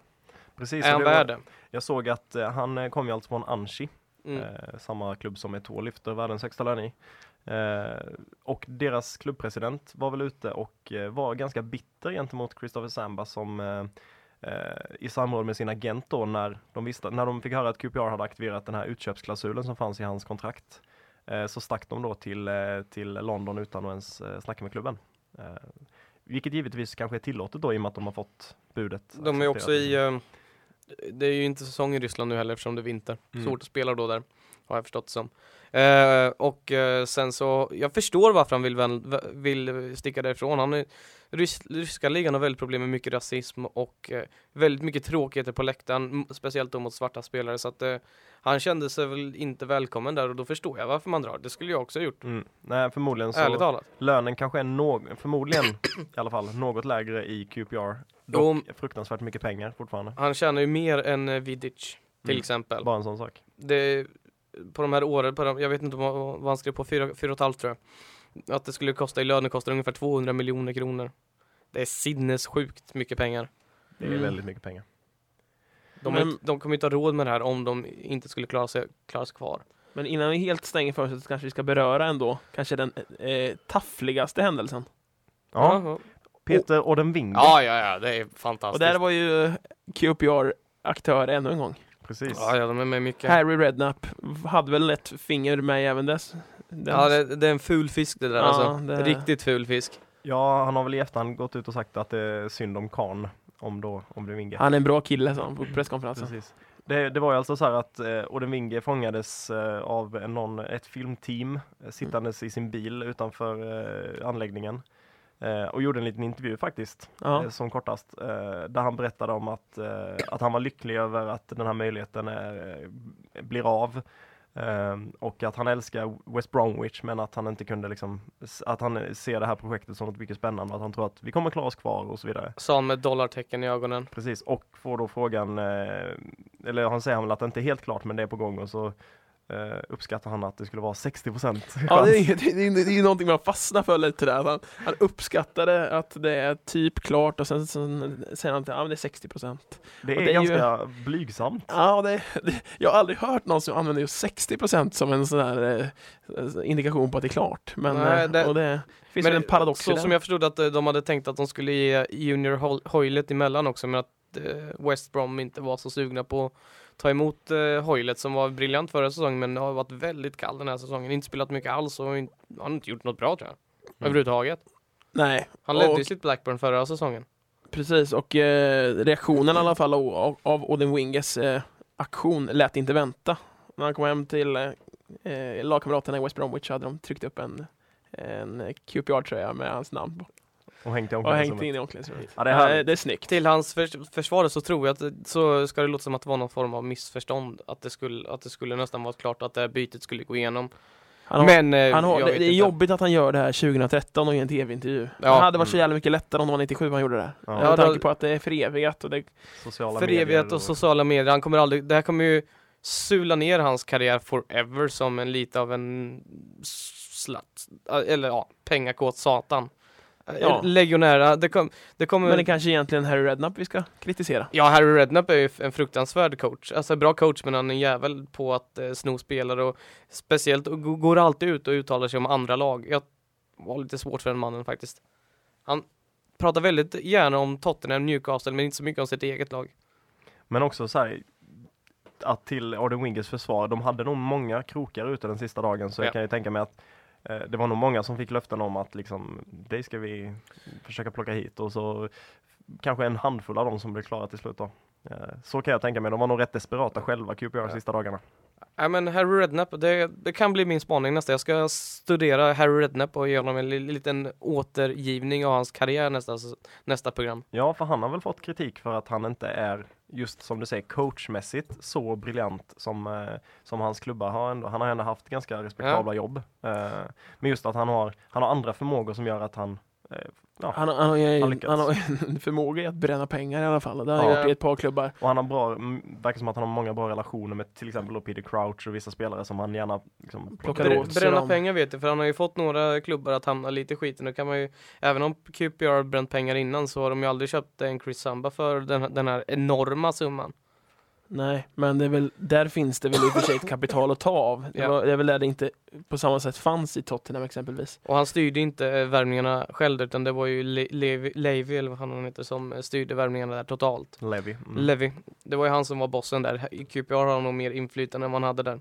Precis, är han värd det? Jag såg att eh, han eh, kom ju alltså från Anchi, Mm. eh, samma klubb som Eto'o lyfter världens högsta lön i. Eh, och deras klubbpresident var väl ute och eh, var ganska bitter gentemot Christopher Samba som eh, i samråd med sin agent då när de, visste, när de fick höra att QPR hade aktiverat den här utköpsklausulen som fanns i hans kontrakt eh, så stack de då till, till London utan att ens snacka med klubben. Vilket givetvis kanske är tillåtet då i och med att de har fått budet. De är också i, det är ju inte säsong i Ryssland nu heller eftersom det är vinter. Mm. Svårt att spela då där, har jag förstått som. Eh, och eh, sen så, jag förstår varför han vill, väl, vill sticka därifrån. Han är, rys, ryska ligan har väldigt problem med mycket rasism och eh, väldigt mycket tråkigheter på läktaren, speciellt då mot svarta spelare. Så att eh, han kände sig väl inte välkommen där och då förstår jag varför man drar. Det skulle jag också ha gjort, Mm. Nej, förmodligen så ärligt talat. lönen kanske är något, förmodligen i alla fall, något lägre i QPR. Dock fruktansvärt mycket pengar fortfarande. Han tjänar ju mer än eh, Vidic till Mm. exempel. Bara en sån sak. det, på de här åren, på de, jag vet inte vad, vad han skrev på, fyra, fyra och ett halvt tror jag. Att det skulle kosta i lönekostnader ungefär 200 miljoner kronor. Det är sinnessjukt mycket pengar. Det är Mm. väldigt mycket pengar. De, Men- inte, de kommer inte ha råd med det här om de inte skulle klara sig, klara sig kvar. Men innan vi helt stänger fönstret så kanske vi ska beröra ändå kanske den eh, taffligaste händelsen. Ja, ja. Peter Odenvinge. ja, ja, ja, det är Och fantastiskt. där var ju QPR aktör ännu en gång. Precis. Ja, ja, de är med mycket. Harry Redknapp hade väl ett finger med även dess. Den- Ja, det, det är en ful fisk det där Ja, alltså. det- Riktigt ful fisk. Ja, han har väl i efterhand gått ut och sagt att det är synd om Kahn om då Odenvinge. Han är en bra kille sa han på presskonferensen. Precis. Det, det var ju alltså så här att eh, Odenvinge fångades eh, av en- någon, ett filmteam eh, sittandes i sin bil utanför eh, anläggningen. Eh, och gjorde en liten intervju faktiskt, Ja. eh, som kortast, eh, där han berättade om att, att han var lycklig över att den här möjligheten är, blir av. Eh, och att han älskar West Bromwich men att han inte kunde liksom, att han ser det här projektet som något mycket spännande och att han tror att vi kommer klara oss kvar och så vidare. Sa han med dollartecken i ögonen. Precis, och får då frågan, eller han säger väl att det inte är helt klart men det är på gång och så eh, uppskattar han att det skulle vara 60 procent Ja, det är, det, är, det är ju någonting man fastnar för lite där. Han, han uppskattade att det är typ klart och sen, sen säger han att ja, men det är 60 procent. Det och är det är ju- ganska blygsamt. Ja, det, det, jag har aldrig hört någon som använder just 60 procent som en sån här eh, indikation på att det är klart. Men Nej, eh, det- och det finns väl en paradox så som jag förstod att eh, de hade tänkt att de skulle ge Junior Hoylet emellan också men att eh, West Brom inte var så sugna på ta emot eh, Hoylet som var briljant förra säsongen men har varit väldigt kall den här säsongen. Inte spelat mycket alls och inte, han har inte gjort något bra tror jag. Överhuvudtaget. Nej, Han ledde och, ju sitt Blackburn förra säsongen. precis. Och eh, reaktionen i alla fall av, av, av Odin Winges eh, aktion lät inte vänta. När han kom hem till eh, eh, lagkamraterna i West Bromwich hade de tryckt upp en, en QPR-tröja med hans namn på Och hängt i och hängt omklädningsrummet. in i omklädningsrummet. Ja, det är härligt. det är snyggt. Till hans förs försvar så tror jag att det, så ska det låta som att det var någon form av missförstånd. Att det skulle, att det skulle nästan vara klart att det här bytet skulle gå igenom. Han har, men eh, han har, det, det är jobbigt att han gör det här 2013 och i en tv-intervju. Ja. Det hade varit så Mm. jävla mycket lättare om det var 97 han gjorde det. Ja. Med tanke på att det är förevigat och det Sociala Förevigat medier och sociala medier. Han kommer aldrig, det här kommer ju sula ner hans karriär forever som en lite av en slatt, eller ja, pengakåt satan. Ja. Legionära, det, kom, det kommer Men det kanske egentligen Harry Redknapp vi ska kritisera. Ja, Harry Redknapp är ju en fruktansvärd coach. Alltså bra coach men han är en jävel på att eh, sno spelare och speciellt och går alltid ut och uttalar sig om andra lag. Jag var lite svårt för den mannen faktiskt. Han pratar väldigt gärna om Tottenham, Newcastle men inte så mycket om sitt eget lag. Men också så här, att till Orden Wingers försvar, de hade nog många krokar ute den sista dagen så Ja. jag kan ju tänka mig att eh, det var nog många som fick löften om att liksom, det ska vi försöka plocka hit och så kanske en handfull av dem som blev klara till slut då. Eh, så kan jag tänka mig, de var nog rätt desperata själva QPR Ja. sista dagarna. Nej men Harry Redknapp, det, det kan bli min spaning nästa. Jag ska studera Harry Redknapp och ge honom en li- liten återgivning av hans karriär nästa, nästa program. Ja, för han har väl fått kritik för att han inte är, just som du säger, coachmässigt så briljant som, eh, som hans klubbar har ändå. Han har ändå haft ganska respektabla jobb. Eh, men just att han har, han har andra förmågor som gör att han ja, Han, har- han, Han lyckats. han har en förmåga i att bränna pengar i alla fall. Det har han Ja. gjort i ett par klubbar. Och han har bra, mm, verkar som att han har många bra relationer med till exempel Peter Crouch och vissa spelare som han gärna liksom, Plockar Br- åt bränna dem. pengar vet jag, för han har ju fått några klubbar att hamna lite i skiten. Nu kan man ju, även om QPR har bränt pengar innan så har de ju aldrig köpt en Chris Samba för den, den här enorma summan. Nej, men det är väl, där finns det väl i och för sig ett kapital att ta av. Det, Ja. var, det är väl där det inte på samma sätt fanns i Tottenham exempelvis. Och han styrde inte eh, värvningarna själv utan det var ju Le- Levi, Levi eller vad han heter som eh, styrde värvningarna där totalt. Levi. Mm. Levi. Det var ju han som var bossen där. I QPR har han nog mer inflytande än han hade där.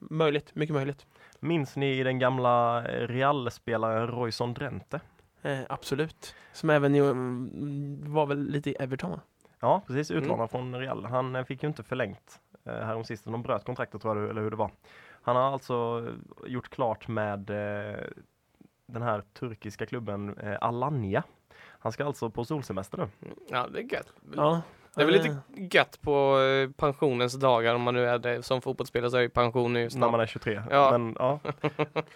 Möjligt, mycket möjligt. Minns ni den gamla eh, Real-spelaren Royson Drenthe? Eh, absolut. Som även ju, mm, var väl lite i Everton? Ja, precis. Mm. Utlånad från Real. Han eh, fick ju inte förlängt eh, häromsistens. De bröt kontraktet tror jag, eller hur det var. Han har alltså gjort klart med eh, den här turkiska klubben eh, Alanya. Han ska alltså på solsemester nu. Ja, det är gött. Ja. Det är väl lite gött på eh, pensionens dagar om man nu är det. Som fotbollsspelare så är ju pension nu När snart. man är 23. Ja. Men ja.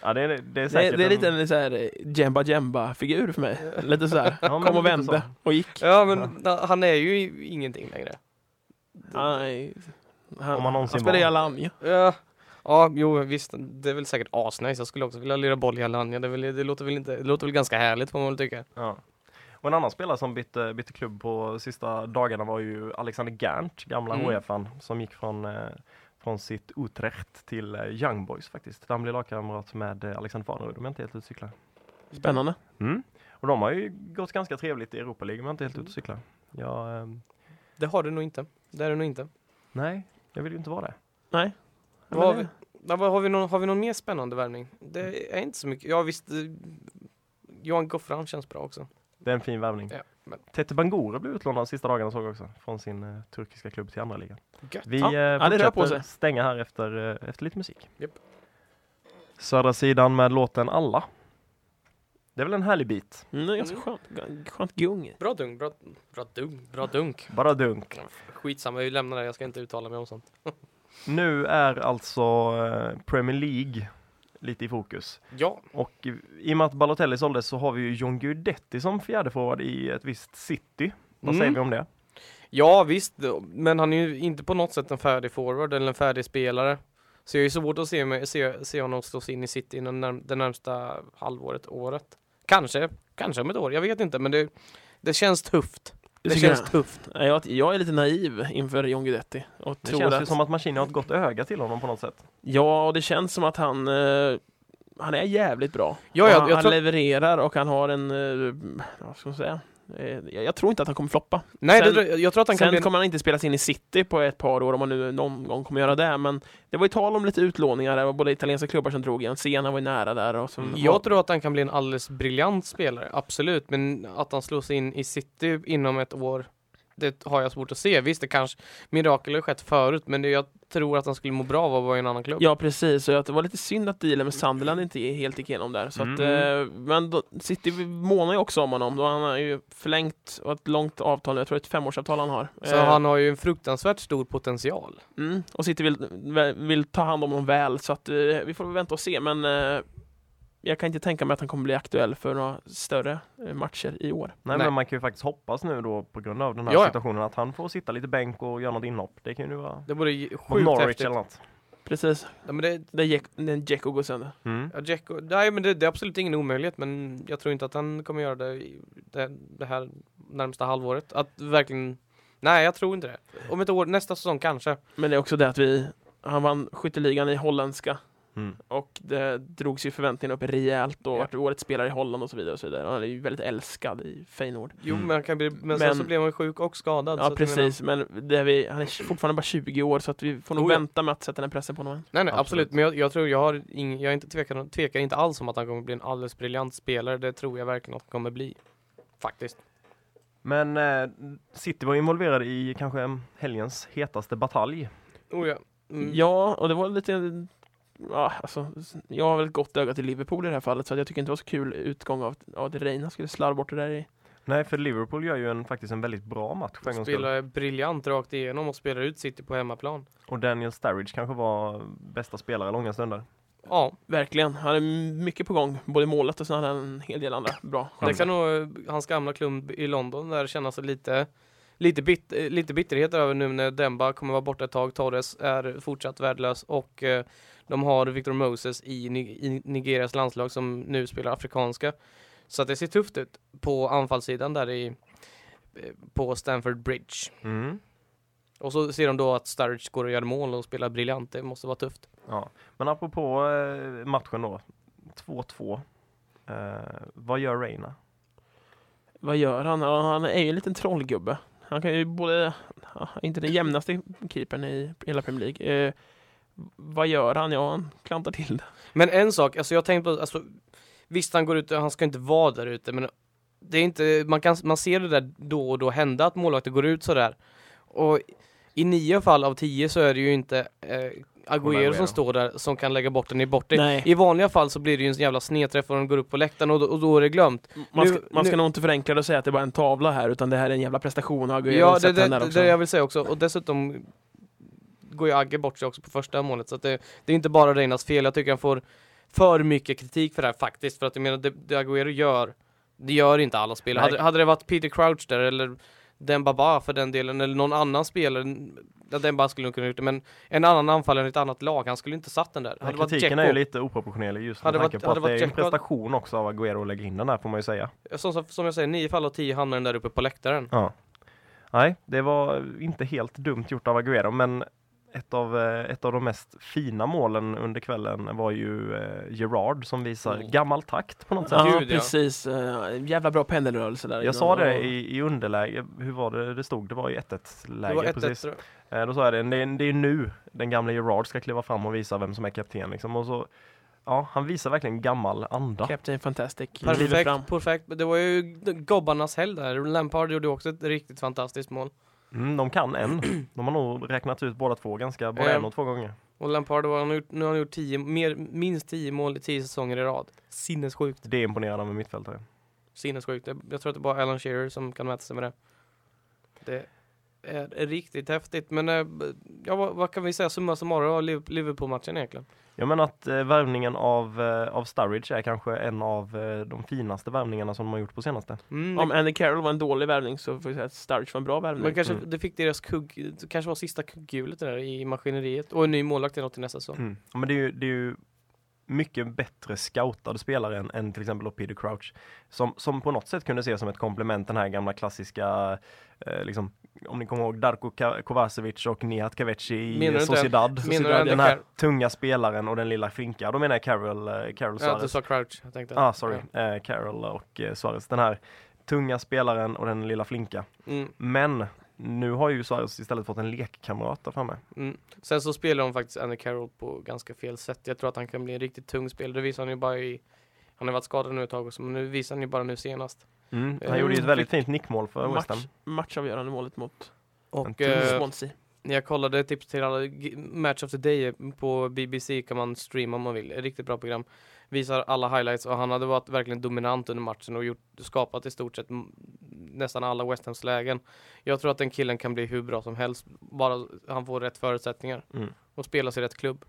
ja det, är, det är säkert det är lite en- en så här eh, Jemba Jemba figur för mig. Lite så här. Ja, Kom och vände och gick. Ja men na- han är ju ingenting längre. Nej. Han, Om någonsin han spelar i. Alanya. Ja, ja jo visst. Det är väl säkert asnice. Jag skulle också vilja lira boll i Alanya. Det, väl, det, låter väl inte, det låter väl ganska härligt får man väl tycka. Ja. Och en annan spelare som bytte, bytte klubb på sista dagarna var ju Alexander Gerndt, gamla Mm. HFan, som gick från, eh, från sitt Utrecht till eh, Young Boys faktiskt. Där han blev lagkamrat med eh, Alexander Farnerud om jag inte helt ute cyklar. Spännande. Mm. Och de har ju gått ganska trevligt i Europa League om jag inte helt ute cyklar. Ja, ehm, Det har du nog inte. Det är det nog inte. nej, jag vill ju inte vara det. Nej. Vad har, vi, ja, vad har, vi någon, har vi någon mer spännande värvning? Det är inte så mycket. Ja visst. eh, Johan Goffran känns bra också. Det är en fin värvning. Ja, men- Tete Bangura blev utlånad sista dagarna såg jag också, från sin eh, turkiska klubb till andra ligan. Gött. Vi Ja, eh, ja, det rör på fortsätter sig. stänga här efter, eh, efter lite musik. Japp. Södra sidan med låten Alla. Det är väl en härlig bit. Mm, det är ganska skönt. Skönt gung. Bra dunk, bra, bra dunk, bra dunk. Bara dunk. Skitsamma, vi lämnar det. Jag ska inte uttala mig om sånt. Nu är alltså eh, Premier League lite i fokus. Ja, Och i- och med att Balotelli såldes så har vi ju John Guidetti som fjärde forward i ett visst City. Vad Mm. säger vi om det? ja visst. Men han är ju inte på något sätt en färdig forward eller en färdig spelare. Så jag är svårt att se, mig, se, se honom slå sig in i City inom när, det närmsta halvåret, året. Kanske, kanske om ett år. Jag vet inte, men det, det känns tufft. Det känns jag. tufft. Jag, jag är lite naiv inför John Guidetti. Och Det tror känns att, ju som att Mancini har ett gott öga till honom på något sätt. Ja, och det känns som att han eh, han är jävligt bra. Ja, jag- han, han levererar och han har en, eh, vad ska man säga? Eh, jag, tror inte att han kommer floppa. Nej, Sen- det, jag tror att han kan Sen bli en, kommer han inte spelas in i City på ett par år om han nu någon gång kommer göra det. Men det var ju tal om lite utlåningar. Det var både italienska klubbar som drog igen. Sena var ju nära där. Och som Jag tror att han kan bli en alldeles briljant spelare, absolut. Men att han slås in i City inom ett år, det har jag svårt att se. Visst, det kanske, mirakel har skett förut, men det, jag tror att han skulle må bra av att vara i en annan klubb. Ja precis, och att det var lite synd att dealen med Sunderland inte helt gick igenom där. Så att, Mm. eh, men då, City månar ju också om honom. Då han har ju förlängt och ett långt avtal, jag tror ett femårsavtal han har. Så Eh, han har ju en fruktansvärt stor potential. mm, och City vill, vill ta hand om honom väl, så att eh, vi får vänta och se. Men eh, jag kan inte tänka mig att han kommer bli aktuell för några större eh, matcher i år. Nej, Nej. men man kan ju faktiskt hoppas nu då på grund av den här Ja, ja. situationen att han får sitta lite bänk och göra något inhopp. Det kan ju vara Det vore sjukt Norwich häftigt. eller något. Precis, Ja, men det, där Jack- när Dzeko går sönder. Mm. ja, Dzeko- nej, men det, det är absolut ingen omöjlighet, men jag tror inte att han kommer göra det i det, det här närmsta halvåret. Att verkligen, nej jag tror inte det. Om ett år, nästa säsong kanske. Men det är också det att vi, han vann skytteligan i holländska Mm. och det drogs ju förväntningarna upp rejält och Ja. vart årets spelare i Holland och så vidare. Och så vidare. Han är ju väldigt älskad i Feyenoord. Jo, Mm. men, han kan bli, men, sen Men- så blev han sjuk och skadad. Ja precis, men det är vi, han är fortfarande bara 20 år så att vi får nog Oh, ja. vänta med att sätta den pressen på honom. Nej, nej, absolut. Absolut. Men jag, jag tror jag har ing, jag är inte tvekar, tvekar inte alls om att han kommer bli en alldeles briljant spelare. Det tror jag verkligen att han kommer bli. Faktiskt. Men eh, City var involverade i kanske helgens hetaste batalj. Oh ja. Mm. Ja, och det var lite Ja, alltså, jag har väl ett gott öga till Liverpool i det här fallet så jag tycker inte det var så kul utgång av, att Reina skulle slarva bort det där i Nej, för Liverpool gör ju en, faktiskt en väldigt bra match skull. Spelar briljant rakt igenom och spelar ut City på hemmaplan. Och Daniel Sturridge kanske var bästa spelare långa stunder. Ja, Verkligen, han är mycket på gång, både målet och så hade han en hel del andra bra det kan nog eh, hans gamla klubb i London där känna sig lite Lite, bit, eh, lite bitterhet över nu när Demba kommer vara borta ett tag, Torres är fortsatt värdelös och eh, de har Victor Moses i, Ni- i Nigerias landslag som nu spelar afrikanska. Så att det ser tufft ut på anfallssidan där i eh, på Stamford Bridge. Mm. Och så ser de då att Sturridge går och gör mål och spelar briljant, det måste vara tufft. Ja. Men apropå eh, matchen då. 2-2. Eh, vad gör Reina? Vad gör han? Han är ju en liten trollgubbe. Han kan ju både, inte den jämnaste keepern i hela Premier League. Eh, vad gör han? Ja, han klantar till det. Men en sak, alltså jag tänkte på, alltså, visst han går ut, han ska inte vara där ute men det är inte, man, kan, man ser det där då och då hända att målvakter går ut sådär. Och i nio fall av tio så är det ju inte eh, Agüero som står där som kan lägga bort den i bortre. Nej. I vanliga fall så blir det ju en jävla snedträff och de går upp på läktaren och, då- och då är det glömt. Man ska, Nu- man ska nu- nog inte förenkla det och säga att det bara är en tavla här, utan det här är en jävla prestation. och Agüero Ja, det, sätter det, den det, jag vill säga också. Och dessutom går ju Agge bort sig också på första målet. Så att det, det är inte bara Reinas fel. Jag tycker han får för mycket kritik för det här faktiskt. För att jag menar, det, det Agüero gör, det gör inte alla spelare. Hade, hade det varit Peter Crouch där eller Dembaba för den delen, eller någon annan spelare, ja, Demba skulle nog kunna gjort det, men en annan anfallare i ett annat lag, han skulle inte satt den där. Hade kritiken Dzeko- är ju lite oproportionerlig just med tanke på att det är en prestation också av Agüero att lägga in den där får man ju säga. som, som, som jag säger, nio fall av tio hamnar den där uppe på läktaren. Ja. Nej, det var inte helt dumt gjort av Agüero, men ett av, eh, ett av de mest fina målen under kvällen var ju eh, Gerard som visar Mm. gammal takt på något sätt. Ja, precis. Uh, jävla bra pendelrörelse där. Jag sa det i, i underläge, hur var det det stod? Det var i 1-1 Det läge var 1-1 precis. Eh, Då sa jag det, det är, det är nu den gamla Gerard ska kliva fram och visa vem som är kapten liksom. Och så, ja, han visar verkligen gammal anda. Captain Fantastic. Perfekt, perfekt. Det var ju gobbarnas helg där. Lampard gjorde också ett riktigt fantastiskt mål. Mm, de kan en. De har nog räknat ut båda två ganska, både Eh, en och två gånger. Och Lampard, har nu har han gjort tio, mer, minst 10 mål i 10 säsonger i rad. Sinnessjukt. Det är imponerande med mittfältare. Sinnessjukt. Jag, jag tror att det är bara Alan Shearer som kan mäta sig med det. Det är riktigt häftigt. Men eh, ja, vad, vad kan vi säga summa summarum av Liv- Liverpool-matchen egentligen? Jag menar att eh, värvningen av, eh, av Sturridge är kanske en av eh, de finaste värvningarna som de har gjort på senaste. Mm, Om Andy Carroll var en dålig värvning så får vi säga att Sturridge var en bra värvning. men kanske Mm. det fick deras kugg, det kanske var sista kugghjulet där i maskineriet. Och en ny målvakt till något till nästa säsong. Mm. Ja, Men det är ju, det är ju mycket bättre scoutad spelare än, än till exempel Peter Crouch. Som, som på något sätt kunde ses som ett komplement den här gamla klassiska, eh, liksom, om ni kommer ihåg Darko Kovacevic och Nihat Kavechi i Menar du inte- Sociedad. menar Sociedad ändå den här Car- tunga spelaren och den lilla flinka. Då menar jag Carol, eh, Carol Ja, du Suarez. sa Crouch. Jag tänkte. Ah, sorry. Ja. Eh, Carol och eh, Suarez. Den här tunga spelaren och den lilla flinka. Mm, Men nu har ju Suarez istället fått en lekkamrat där framme. mm. Sen så spelar de faktiskt Andy Carroll på ganska fel sätt. Jag tror att han kan bli en riktigt tung spelare. Det visar han ju bara i han har varit skadad nu ett tag också, men nu visar han ju bara nu senast. Mm. Han Mm. gjorde ju ett väldigt fint nickmål för West Ham. Match, matchavgörande målet mot Och En eh, Swansea. jag kollade tips till alla, Match of the Day på BBC kan man streama om man vill. Ett riktigt bra program. Visar alla highlights och han hade varit verkligen dominant under matchen och gjort, skapat i stort sett nästan alla West Hams lägen. Jag tror att den killen kan bli hur bra som helst, bara han får rätt förutsättningar Mm. och spelas i rätt klubb.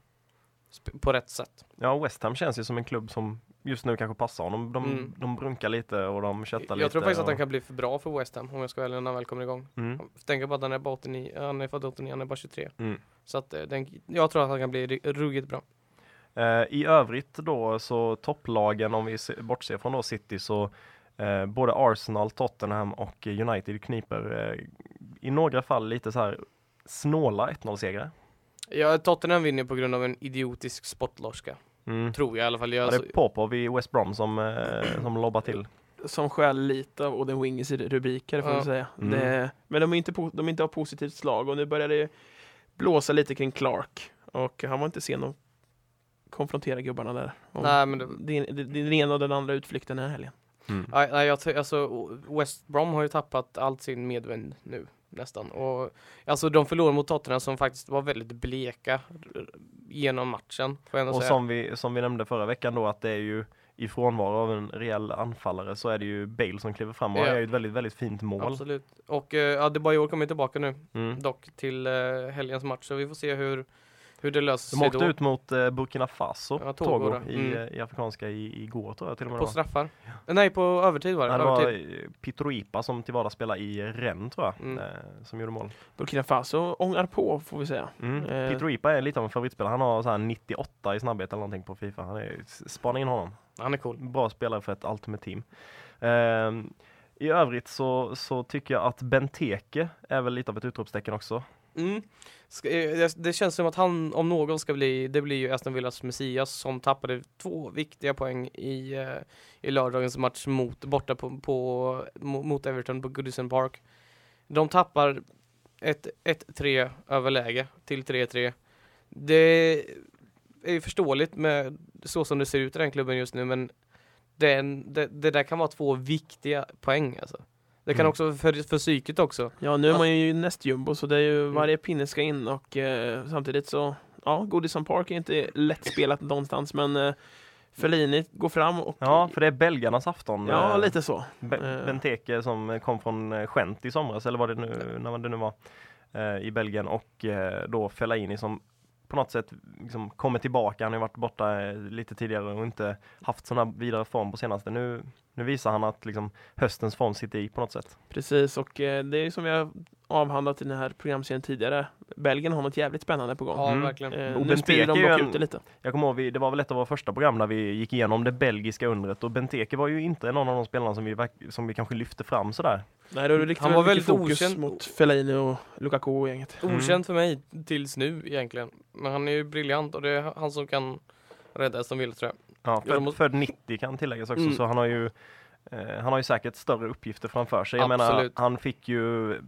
På rätt sätt. Ja, West Ham känns ju som en klubb som just nu kanske passar honom. De, Mm. de brunkar lite och de köttar lite. Jag tror faktiskt att och... han kan bli för bra för West Ham om jag ska välja när han väl kommer igång. Mm. Tänk på att han är bara 89, han är född 89, han är bara 23. Mm. Så att eh, den, jag tror att han kan bli ruggigt bra. Eh, I övrigt då så topplagen om vi se, bortser från då City så eh, både Arsenal, Tottenham och United kniper eh, i några fall lite så här snåla 1-0-segrar. Ja, Tottenham vinner på grund av en idiotisk spottloska. Mm. Tror jag i alla fall. Jag, Ja, det är Popov i West Brom som, eh, som lobbar till. Som skäl lite av Oden Wingers rubriker får Ja. vi säga. Mm. Det, men de är, inte po- de är inte av positivt slag och nu börjar det blåsa lite kring Clark. Och han var inte sen att konfrontera gubbarna där. Om Nej, men det, det, det, det, den ena och den andra utflykten den här helgen. Mm. Nej, jag, alltså West Brom har ju tappat allt sin medvind nu nästan. Och, alltså de förlorade mot Tottenham som faktiskt var väldigt bleka genom matchen. Och säga. som vi, som vi nämnde förra veckan då att det är ju i frånvaro av en rejäl anfallare så är det ju Bale som kliver fram och Ja. gör ju ett väldigt, väldigt fint mål. Absolut. Och uh, Adebayor kommer tillbaka nu Mm. dock till uh, helgens match. Så vi får se hur, hur det löser De sig åkte då. ut mot eh, Burkina Faso, Ja, Togo, Togo i, Mm. eh, i Afrikanska i, igår tror jag till och med. På var. straffar? Nej, på övertid var det. Ja, det var övertid. eh, Pitroipa som till vardags spelar i Rennes tror jag, Mm. eh, som gjorde mål. Burkina Faso ångar på får vi säga. Mm. Eh. Pitroipa är lite av en favoritspelare. Han har så här 98 i snabbhet eller någonting på Fifa. Han är, spana in honom. Han är cool. Bra spelare för ett Ultimate Team. Ehm, I övrigt så, så tycker jag att Benteke är väl lite av ett utropstecken också. Mm. Eh, det, känns som att han om någon ska bli, det blir ju Aston Villas Messias som tappade två viktiga poäng i, eh, i lördagens match mot, borta på, på, mot Everton på Goodison Park. De tappar ett 1-3 överläge till 3-3. Det är ju förståeligt med så som det ser ut i den klubben just nu men den, det, det där kan vara två viktiga poäng alltså. Det kan Mm. också för, för psyket också. Ja, nu är man ju näst jumbo så det är ju Mm. varje pinne ska in och eh, samtidigt så ja, Goodison Park är inte lätt spelat någonstans men eh, Fellini går fram och Ja, för det är belgarnas afton. ja Eh, lite så. Be- Eh. Benteke som kom från eh, Gent i somras, eller vad det nu, när det nu var, eh, i Belgien och eh, då Fellaini som på något sätt liksom kommer tillbaka. Han har ju varit borta eh, lite tidigare och inte haft sån här vidare form på senaste. Nu, nu visar han att liksom höstens form sitter i på något sätt. Precis och eh, det är som vi har avhandlat i den här programserien tidigare. Belgien har något jävligt spännande på gång. Ja, Mm. verkligen. Eh, Och nu sprider de dock en- ut det lite. Jag kommer ihåg, vi, det var väl ett av våra första program där vi gick igenom det belgiska undret och Benteke var ju inte någon av de spelarna som vi, som vi kanske lyfte fram sådär. Nej, då riktar Han han var väldigt fokus okänd. mot Fellaini och Lukaku och gänget. Mm. Okänd för mig tills nu egentligen. Men han är ju briljant och det är han som kan rädda som vill tror jag. Ja, född, måste- född 90 kan tilläggas också, Mm. så han har ju han har ju säkert större uppgifter framför sig. Jag menar, han fick ju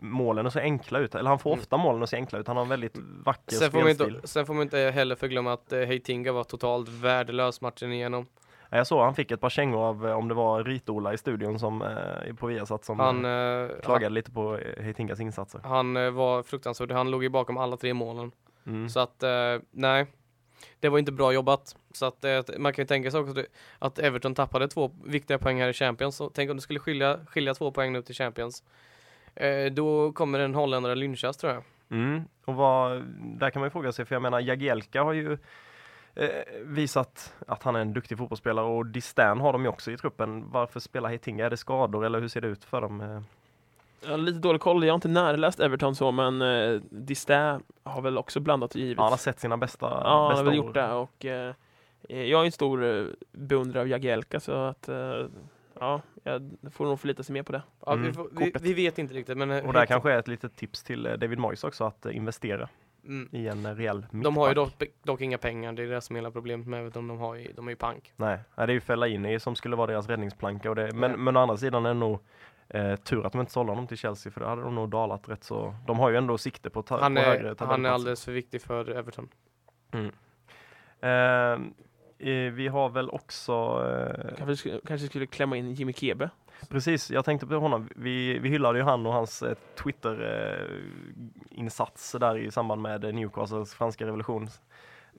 målen att se enkla ut, eller han får Mm. ofta målen att se enkla ut. Han har en väldigt vacker Sen får, spelstil. inte, sen får man inte heller förglömma att eh, Heitinga var totalt värdelös matchen igenom. Ja, Jag såg han fick ett par kängor av, eh, om det var Ritola i studion som eh, på Viasat som Han, eh, eh, klagade lite på eh, Heitingas insatser. han, han eh, var fruktansvärd. Han låg ju bakom alla tre målen. Mm. Så att, eh, nej. Det var inte bra jobbat. Så att eh, man kan ju tänka sig också att- Everton tappade två viktiga poäng här i Champions. Så tänk om det skulle skilja, skilja två poäng nu till Champions. Eh, då kommer en holländare lynchas tror jag. Mm. Och vad, där kan man ju fråga sig, för jag menar Jagielka har ju eh, visat att han är en duktig fotbollsspelare och Distan har de ju också i truppen. Varför spelar Heitinga? Är det skador eller hur ser det ut för dem? Eh? Eh, Jag har lite dålig koll, jag har inte närläst Everton så men eh, Distin har väl också blandat och givet. Ja, han har sett sina bästa, Ja, han har väl år. gjort det och eh, jag är en stor eh, beundrare av Jagielka så att eh, ja, jag får nog förlita sig mer på det. Ja, Mm, vi, får, vi, kortet. vi vet inte riktigt men eh, Och där Heiting- kanske är ett litet tips till eh, David Moyes också att eh, investera mm. i en rejäl mittback. De har ju dock, dock inga pengar, det är det som är hela problemet med Everton. De, har ju, de är ju pank. Nej, det är ju Fellaini som skulle vara deras räddningsplanka. Och det, men, men å andra sidan är det nog eh, tur att de inte sålde honom till Chelsea för då hade de nog dalat rätt så. De har ju ändå sikte på, ta, Han på högre är, han är alldeles för viktig för Everton. Eh, eh, vi har väl också, eh, Kanske, skulle- kanske skulle klämma in Jimmy Kebe. Precis, jag tänkte på honom. Vi, vi hyllade ju han och hans eh, Twitter-insats där i samband med eh, Newcastles franska revolution.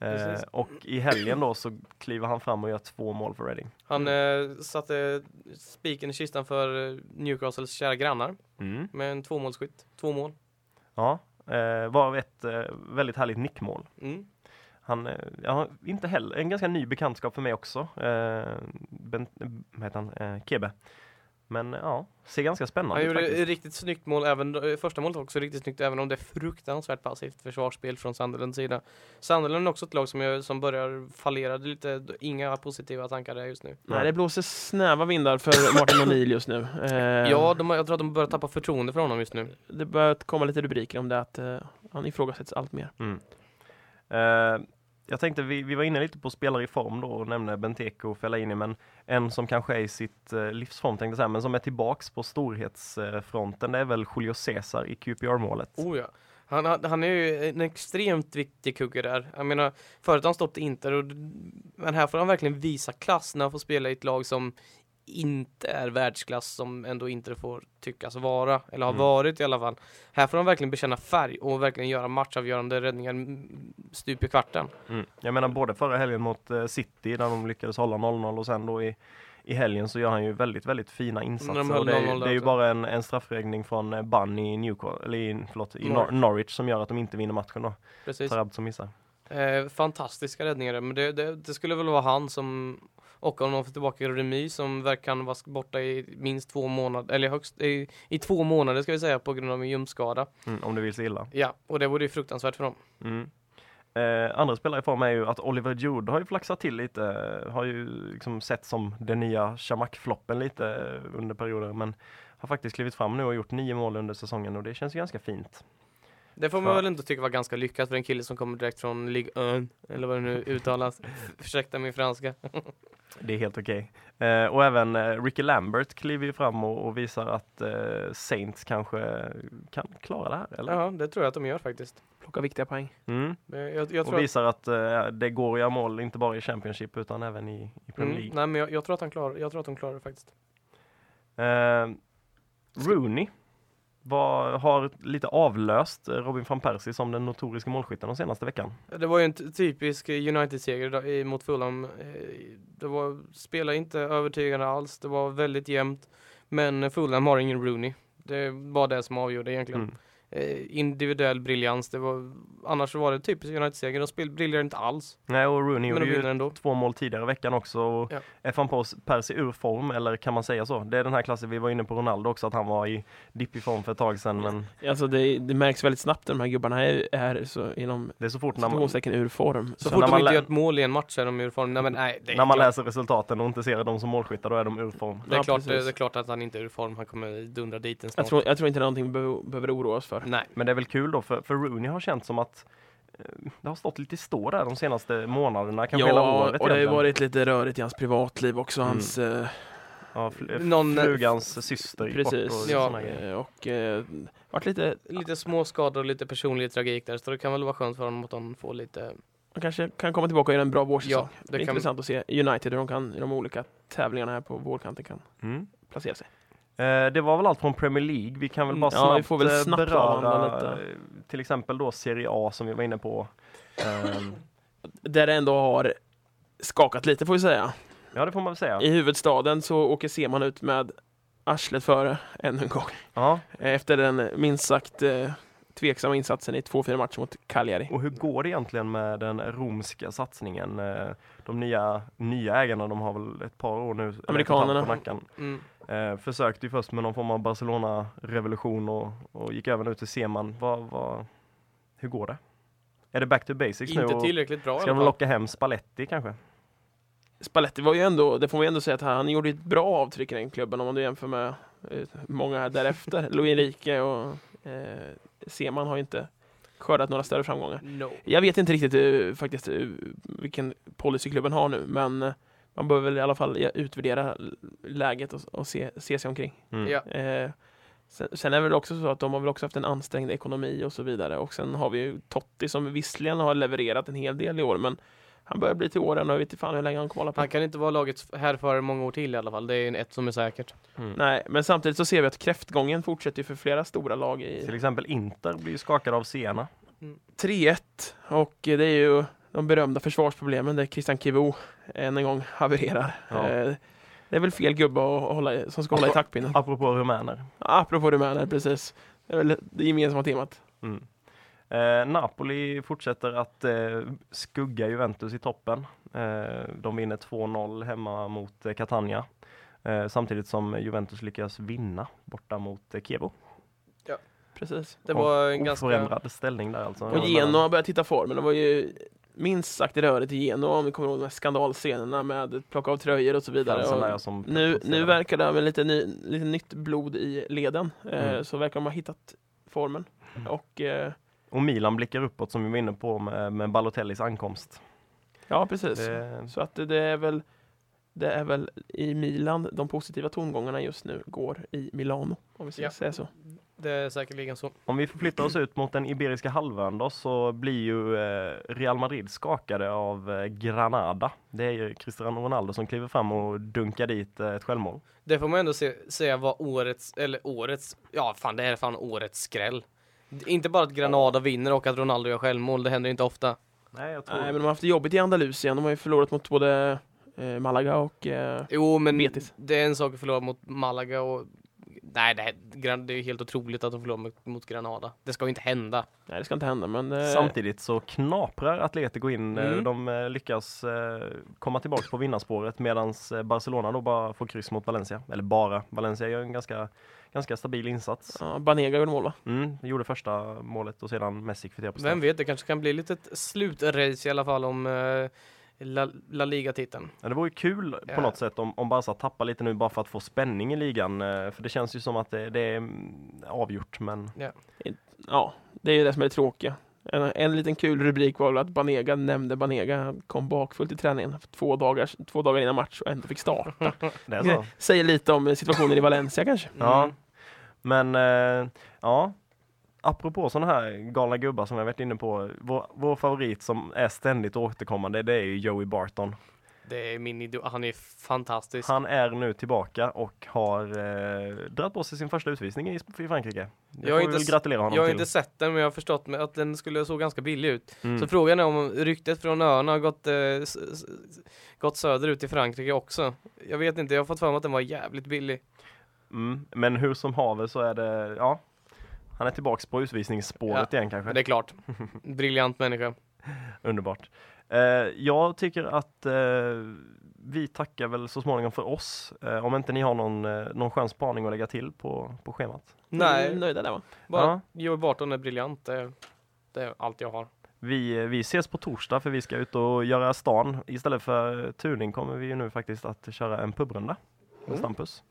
Eh, och i helgen då så kliver han fram och gör två mål för Reading. Han eh, satte spiken i kistan för eh, Newcastles kära grannar Mm. med en tvåmålsskytt. Två mål. Ja, eh, var ett eh, väldigt härligt nickmål. Mm. Han, eh, ja, inte heller, en ganska ny bekantskap för mig också. Eh, ben, eh, vad heter han? Eh, Kebe. Men ja, ser ganska spännande Han ut gjorde faktiskt. ett riktigt snyggt mål, även första målet också riktigt snyggt, även om det är fruktansvärt passivt försvarsspel från Sunderlands sida. Sunderland är också ett lag som, jag, som börjar fallera, lite, inga positiva tankar där just nu. Nej, det blåser snäva vindar för Martin O'Neill just nu. Eh, Ja, de, har- jag tror att de börjar tappa förtroende för honom just nu. Det börjar komma lite rubriker om det att eh, han ifrågasätts allt mer. Mm. Eh, jag tänkte, vi, vi var inne lite på spelare i form då och nämnde Benteke och Fellaini, men en som kanske är i sitt eh, livsform tänkte jag säga, men som är tillbaks på storhetsfronten, det är väl Julio Cesar i QPR-målet. Oh ja. Han, han han är ju en extremt viktig kugge där. Jag menar, förut har han stått i Inter, och, men här får han verkligen visa klass när han får spela i ett lag som inte är världsklass som ändå inte får tyckas vara, eller har Mm. varit i alla fall. Här får de verkligen bekänna färg och verkligen göra matchavgörande räddningar mm, stup i kvarten. Mm. Jag menar både förra helgen mot eh, City där de lyckades hålla 0-0 och sen då i, i helgen så gör han ju väldigt, väldigt fina insatser. de och det, är, 0-0 ju- där det är ju bara en, en straffräddning från eh, Bunn i Newcastle, eller i, förlåt, i Nor- Norwich. Norwich som gör att de inte vinner matchen då. Precis. Tarab som missar. Eh, fantastiska räddningar, men det, det, det skulle väl vara han som och om de får tillbaka Remy som verkar vara borta i minst två månader, eller högst i, i två månader ska vi säga på grund av en ljumskada. Mm, om det vill sig illa. Ja, och det vore ju fruktansvärt för dem. Mm. Eh, andra spelare i form är ju att Oliver Jude har ju flaxat till lite, har ju liksom sett som den nya Shamak-floppen lite under perioder men har faktiskt klivit fram nu och gjort nio mål under säsongen och det känns ju ganska fint. Det får man För- väl ändå tycka var ganska lyckat för en kille som kommer direkt från Ligue 1, eller vad det nu uttalas. Ursäkta min franska. Det är helt okej. Eh, och även eh, Ricky Lambert kliver ju fram och, och visar att eh, Saints kanske kan klara det här, eller? Ja, det tror jag att de gör faktiskt. Plocka viktiga poäng. Mm. Men Jag, jag, Och tror att, visar att eh, det går att göra mål, inte bara i Championship utan även i, i Premier mm, League. nej, men jag, jag, tror att han klarar, jag tror att de klarar det faktiskt. Eh, Rooney var, har lite avlöst Robin van Persie som den notoriska målskytten de senaste veckan. Det var ju en ty- typisk United-seger mot Fulham. Eh, Det var, spelade inte övertygande alls, det var väldigt jämnt. Men Fulham har ingen Rooney. Det var det som avgjorde egentligen. Mm. Eh, individuell briljans, det var, annars så var det typisk United-seger. De spel, briljerade inte alls, Nej, och Rooney men gjorde de ju ändå. två mål tidigare i veckan också. Och Ja. Är van Persie ur form, eller kan man säga så? Det är den här klassen vi var inne på Ronaldo också, att han var i dippig form för ett tag sedan. Men Alltså det, det märks väldigt snabbt när de här gubbarna är, är så inom det är så fort när man, ur form. Så Så fort när de inte gör ett mål i en match är de ur form. Nej men nej, det är, när man klart, läser resultaten och inte ser dem som målskyttar, då är de ur form. det, är Ja, klart, precis. det, det är klart att han inte är ur form. Han kommer dundra dit en snart. Jag tror, jag tror inte det är någonting vi behöver, behöver oroa oss för. Nej. Men det är väl kul då, för, för Rooney har känt som att eh, det har stått lite stå där de senaste månaderna, kanske hela Ja, året och det har ju egentligen. varit lite rörigt i hans privatliv också. Mm. Hans, eh, Ja, fl- Någon- frugans syster gick bort precis. och Ja. Eh, Och eh, varit lite, Lite små skador och lite personlig tragik där. Så det kan väl vara skönt för honom att han får lite... man kanske kan komma tillbaka och göra en bra vårsäsong. Ja, det det är kan- intressant att se United hur de kan i de olika tävlingarna här på vårkanten kan Mm. placera sig. Eh, det var väl allt från Premier League. Vi kan väl Mm, bara ja, snabbt, vi får väl eh, snabbt beröra lite. eh, till exempel då Serie A som vi var inne på. Ehm, Där det ändå har skakat lite får vi säga. ja, det får man väl säga. I huvudstaden så åker Seman ut med arslet före ännu en gång. Ja. Efter den minst sagt tveksamma insatsen i 2-4 matcher mot Cagliari. Och hur går det egentligen med den romska satsningen? De nya, nya ägarna, de har väl ett par år nu, Amerikanerna. på nacken. Mm. Eh, försökte ju först med någon form av Barcelona-revolution och, och gick över nu till Seman. Vad, vad, hur går det? Är det back to basics nu? Inte tillräckligt bra Ska de locka hem Spalletti kanske? Spalletti var ju ändå, det får man ju ändå säga att han gjorde ett bra avtryck i den klubben om man jämför med eh, många därefter. Louis Enrique och eh, Seman har ju inte skördat några större framgångar. No. Jag vet inte riktigt eh, faktiskt eh, vilken policy klubben har nu men eh, man bör väl i alla fall utvärdera läget och, och se, se sig omkring. Mm. Ja. Eh, sen, sen är det väl också så att de har väl också haft en ansträngd ekonomi och så vidare och sen har vi ju Totti som visserligen har levererat en hel del i år men han börjar bli till åren och jag vet inte fan hur länge han kommer hålla på. Han kan inte vara lagets här för många år till i alla fall. Det är ett som är säkert. Mm. Nej, men samtidigt så ser vi att kräftgången fortsätter ju för flera stora lag i Till exempel Inter blir ju skakade av Siena. 3-1 och det är ju de berömda försvarsproblemen där Christian Kivu än en gång havererar. Ja. Eh, Det är väl fel gubbe att hålla, som ska hålla i taktpinnen. Apropå rumäner. Apropå rumäner, precis. Det är väl det gemensamma temat. Mm. Eh, Napoli fortsätter att eh, skugga Juventus i toppen. Eh, de vinner 2-0 hemma mot eh, Catania. Eh, samtidigt som Juventus lyckas vinna borta mot eh, Chievo. Precis. Det var en ganska... Oförändrad ställning där alltså. Och Genoa börjat titta formen. Det var ju minst sagt rörigt i Genoa om vi kommer ihåg de här skandalscenerna med att plocka av tröjor och så vidare. Och nu, nu verkar det med lite, ny, lite nytt blod i leden. Eh, Mm. så verkar de ha hittat formen. Och eh, Och Milan blickar uppåt som vi var inne på med, med Balotellis ankomst. ja, precis. Det, Så att det, det är väl det är väl i Milan de positiva tongångarna just nu går i Milano, om vi ska Ja. säga så. Det är säkerligen så. Om vi förflyttar oss ut mot den Iberiska halvön då så blir ju eh, Real Madrid skakade av eh, Granada. Det är ju Cristiano Ronaldo som kliver fram och dunkar dit eh, ett självmål. Det får man ändå se, säga var årets, eller årets, ja fan det är fan årets skräll. Inte bara att Granada vinner och att Ronaldo gör självmål, det händer inte ofta. Nej, jag tror... Nej, men de har haft det jobbigt i Andalusien. De har ju förlorat mot både Malaga och eh, Jo, men Betis. det är en sak att förlora mot Malaga och Nej, det, är- det är ju helt otroligt att de förlorar mot, mot Granada. Det ska ju inte hända. Nej, det ska inte hända, men... Eh, Samtidigt så knaprar Atletico in. eh, Mm. De eh, lyckas eh, komma tillbaka på vinnarspåret medan Barcelona då bara får kryss mot Valencia. Eller bara. Valencia gör en ganska, ganska stabil insats. Ja, Banega gjorde mål va? Mm, gjorde första målet och sedan Messi kvitterade på straff. Vem vet, det kanske kan bli lite slutrace i alla fall om eh, La, La Liga-titeln. Ja, det vore ju kul på Ja. något sätt om, om Barca tappar lite nu bara för att få spänning i ligan. eh, För det känns ju som att det, det är mm, avgjort men Ja, det är ju det som är det tråkiga. En, en liten kul rubrik var att Banega nämnde Banega. Kom bakfullt i träningen två dagar, två dagar innan match och ändå fick starta. det är så. Säger lite om situationen i Valencia kanske. Ja. Mm. Men eh, ja, apropå sådana här galna gubbar som jag varit inne på. Vår, vår favorit som är ständigt återkommande det är ju Joey Barton. Det är min idol. Han är fantastisk. Han är nu tillbaka och har eh, dragit på sig sin första utvisning i, i Frankrike. Det Jag har inte gratulera honom Jag har till. inte sett den men jag har förstått att den skulle så ganska billig ut. Mm. Så frågan är om ryktet från öarna har gått, eh, gått söderut till Frankrike också. Jag vet inte, jag har fått för mig att den var jävligt billig. Mm. Men hur som haver så är det, ja. Han är tillbaks på utvisningsspåret igen kanske. Det är klart. Briljant människa. Underbart. Eh, jag tycker att eh, vi tackar väl så småningom för oss. Eh, om inte ni har någon, eh, någon skön spaning att lägga till på, på schemat. Nej, Nöjda där va? bara Ja. Joey Barton är briljant. Det, det är allt jag har. Vi, eh, vi ses på torsdag för vi ska ut och göra stan. Istället för turning kommer vi ju nu faktiskt att köra en pubrunda med Mm. Stampus.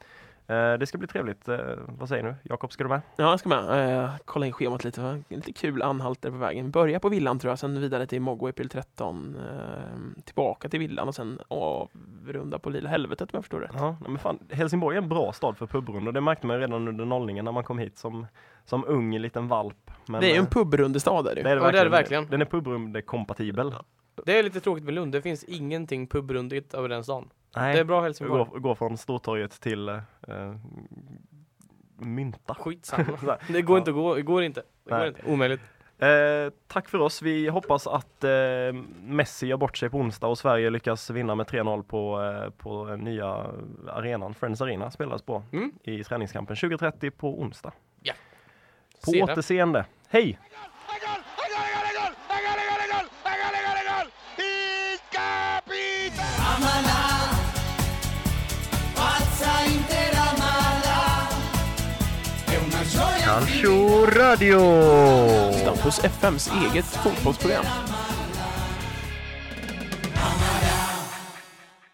Eh, det ska bli trevligt. Eh, vad säger du? Jakob, ska du med? Ja, jag ska med. Eh, kolla in schemat lite. va? Lite kul anhalter på vägen. Börja på villan tror jag, sen vidare till Moggo i pil 13. Eh, tillbaka till villan och sen avrunda på Lilla Helvetet om jag förstår rätt. Ja, men fan, Helsingborg är en bra stad för pubrundor. Det märkte man redan under nollningen när man kom hit som, som ung liten valp. Men, det är ju en pubrundestad är det är det Ja, det är det verkligen. verkligen. Den är pubrundekompatibel. Det är lite tråkigt med Lund. Det finns ingenting pubrundigt över den stan. Nej. Det är bra Helsingborg. går, går från Stortorget till eh, Mynta. Skitsamma. Det går Ja. inte att gå. Det går inte. Det går inte. Omöjligt. Eh, tack för oss. Vi hoppas att eh, Messi gör bort sig på onsdag och Sverige lyckas vinna med 3-0 på, eh, på den nya arenan. Friends Arena spelas på Mm. i träningskampen 20.30 på onsdag. Ja. På återseende. Hej! Calcio Radio! Stampus FMs eget fotbollsprogram.